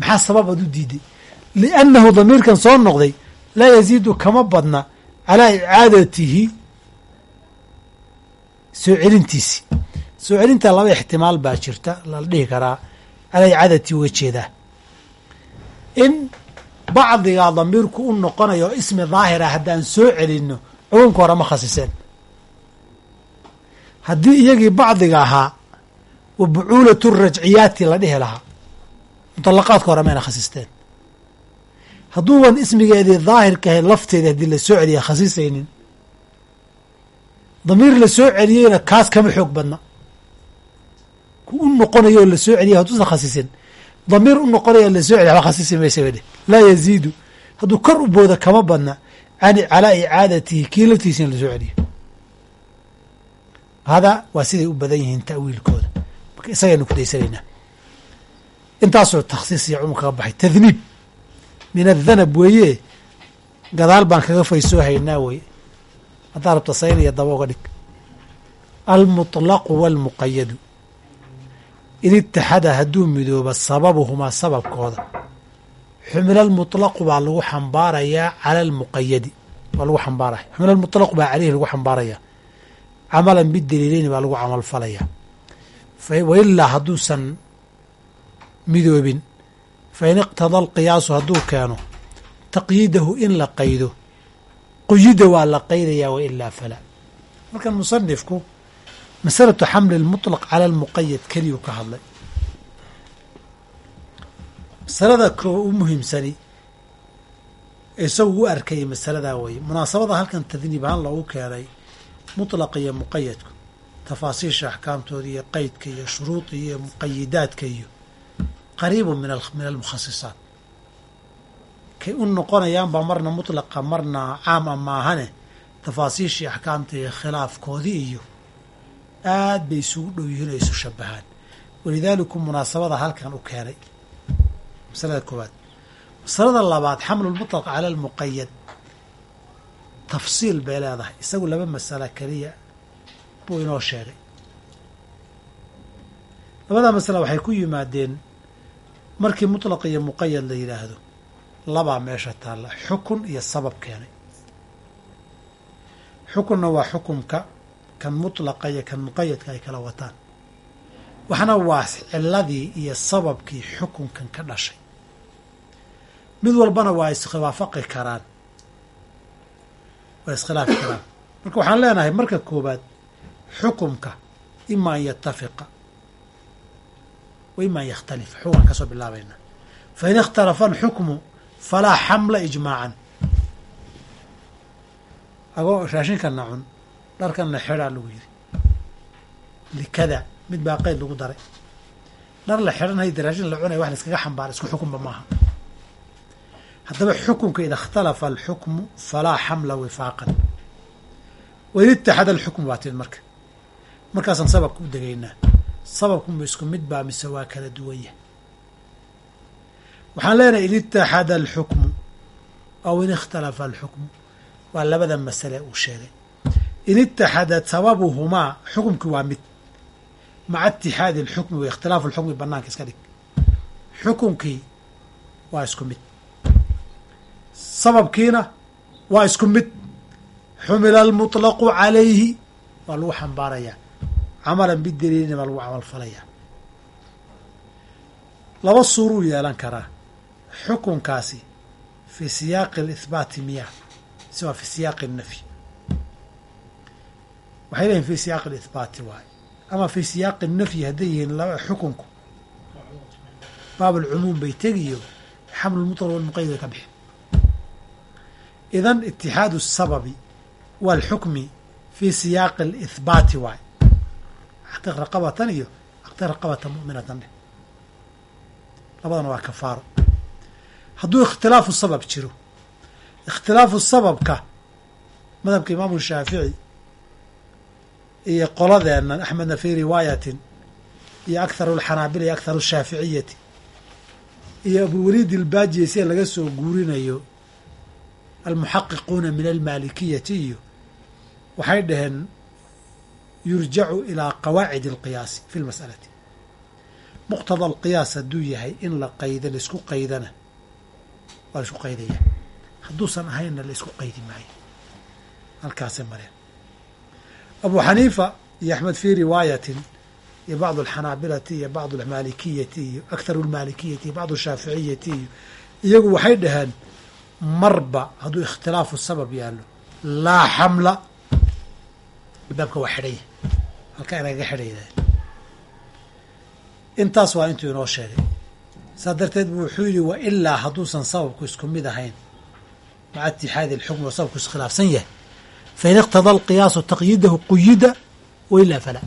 maxaa sabab aad u diiday? Liannahu damiirkan soo noqday laa yaziidu kama badna calaa icaadatihi soo celintiisi. Soo celinta laba ixtimaal baa jirta la dhihi karaa calaa icaadatihi uga jeedaa. In bacdigaa damiirku u noqonayo oo ismi daahir ah haddaan soo celinno cumuumka hore ma khasiseen. Haddii iyagii bacdiga ahaa wa bucuulatu rajciyaati la dhihi lahaa muطalaqaadka hore mayna khasisteen. Hadduuban ismigeedii daahirka ahayd lafteeda haddii la soo celiya khasisaynin. Damiir la soo celiyeyna kaas kama xoog badna. Ku u noqonayo oo la soo celiya hadduusan khasisin. Damiir u noqonaya la soo celiya waba khasisi maysa dheh laa yaziidu. Hadduu kor u booda kama badna calaa icaadatihi kii laftiisa in la soo celiyo hada waa siday u badan yihiin ta'wiilkooda. Marka isagaynu ku daysanaynaa intaasoo takhsiis iyo cumum kaga baxay tadniib min adanab weeye gadaal baan kaga faysoo haynaa weye haddaa rabta sayn iyo daba uga dhig almuطlaqu wاlmuqayadu in itaxada hadduu midooba sababuhumaa sababkooda xumila almuطlaqu baa lagu xambaarayaa cala almuqayadi waa lagu xambaaraya xaml almuطlaq baa caleyhi lagu xambaaraya camalan bidaliileyni baa lagu camal falaya wailaa hadduusan midoobin. Fain iqtada alqiyaasu hadduu keeno taqyiidahu in la qaydo quyida waa la qaydayaa wailaa fala. Markan musanifku masalatu xamli lmuطlaq cala almuqayad keliyuu ka hadlay. Masalada koo u muhiimsani isagu u arkayay masaladaa weeye munaasabada halkan tadniib ahaan loogu keenay muطlaqa iyo muqayadku tafaasiisha axkaamtooda iyo qeydka iyo shuruuda iyo muqayidaadka iyo qariibu min almukhasisaat kay u noqonayaanba marna mutlaqa marna caam a maahane tafaasiishii axkaamta iyo khilaafkoodii iyo aad bay isugu dhow yihiin oo isu shabahaan walidaaliku munaasabada halkan u keenay. Masalada koowaad. Masalada labaad xamlu lmutlaq cala almuqayad tafsiil bay leedahay. Isagu laba masala keliya buu inoo sheegay. Labada masala waxay ku yimaadeen markii mutlaq iyo muqayad la yidhaahdo labaa meesha taalla xukun iyo sabab keenay xukunna waa xukumka kan mutlaqa iyo kan muqayadka ay kala wataan. Waxna waa ciladii iyo sababkii xukunkan ka dhashay. Mid walbana waa iskhiwaafaqi karaan. Waa iskhilaafi karaan. Marka waxaan leenahay marka koowaad xukumka ima an yatafiqa wa ima an yakhtalifa xukunkan ka soo bilaabayna fain ikhtalafa alxukmu falaa xamla ijmaacan. Agoo raashinkana cun dharkanna xidhaa lagu yiri likada mid baa qeyd lagu daray. Dhar la xidhanhay de raashin la cunaya wax la iskaga xambaara isku xukunba maaha. Haddaba xukunka ida ikhtalafa alxukmu falaa xamla wifaaqan. Wain itaxada alxukmu baa tin marka. Markaasaan sababka u degaynaa sababkuma isku mid baa mise waa kala duwanya waxaan leenahay in itaxada alxukmu aw in ikhtalafa alxukmu waa labada masale uu sheegay. In itaxada sababuhumaa xukumki waa mid. Maca itixaadi alxukmi wa ikhtilaafu alxukmi banaanka iska dhig. Xukunkii waa isku mid. Sababkiina waa isku mid. Xumila almuطlaqu calayhi waa lagu xambaarayaa camalan bidaliilina baa lagu camal falayaa laba suuruu yeelan karaa. Xukunkaasi fii siyaaqi alihbaati miya si waa fii siyaaqi alnafyi waxay leeyihiin fii siyaaqi alihbaati waaye. Ama fii siyaaqi alnafyi hadday yihiin laba xukunku baab alcumuum bay tegiyo xamlu lmutlaq walmuqayad ka bixin idan itixaadu asababi waalxukmi fii siyaaqi alihbaati waaye actiq raqabatan iyo actiq raqabata mu'minatan labadana waa kafaaro hadduu ikhtilaafu sabab jiro ikhtilaafu sababka madhabka imaamu shaafici iyo qoladeennan axmedna fii riwaayatin iyo akharu alxanaabila iyo akharu shaaficiyati iyo abulwaliid ilbaajiya sida laga soo guurinayo almuxaqiquuna min almaalikiyati iyo waxay dhaheen yurjacu ilaa qawaacid alqiyaasi fi lmas'alati. Muqtada alqiyaas hadduu yahay in la qaydo la isku qaydana waa la isku qaydaya. Hadduusan ahaynna la isku qaydi maayo. Halkaasay mareen abu xaniifa iyo axmed fii riwaayatin iyo bacdu alxanaabilati iyo bacdu almaalikiyati iyo akharu almaalikiyati iyo bacdu ashaaficiyati iyo iyagu waxay dhaheen marba hadduu ikhtilaafu sabab yaallo laa xamla baabka waa xidhanya halkaa inagaga xidhayda. Intaas waa intuu inoo sheegay. Saas darteed buu wuxuu yidhi wa ilaa hadduusan sababku isku mid ahayn. Maca itixaadi alxukm oo sababku iskhilaafsan yahay. Fain iqtada alqiyaasu taqyiidahu quyida wa ilaa fala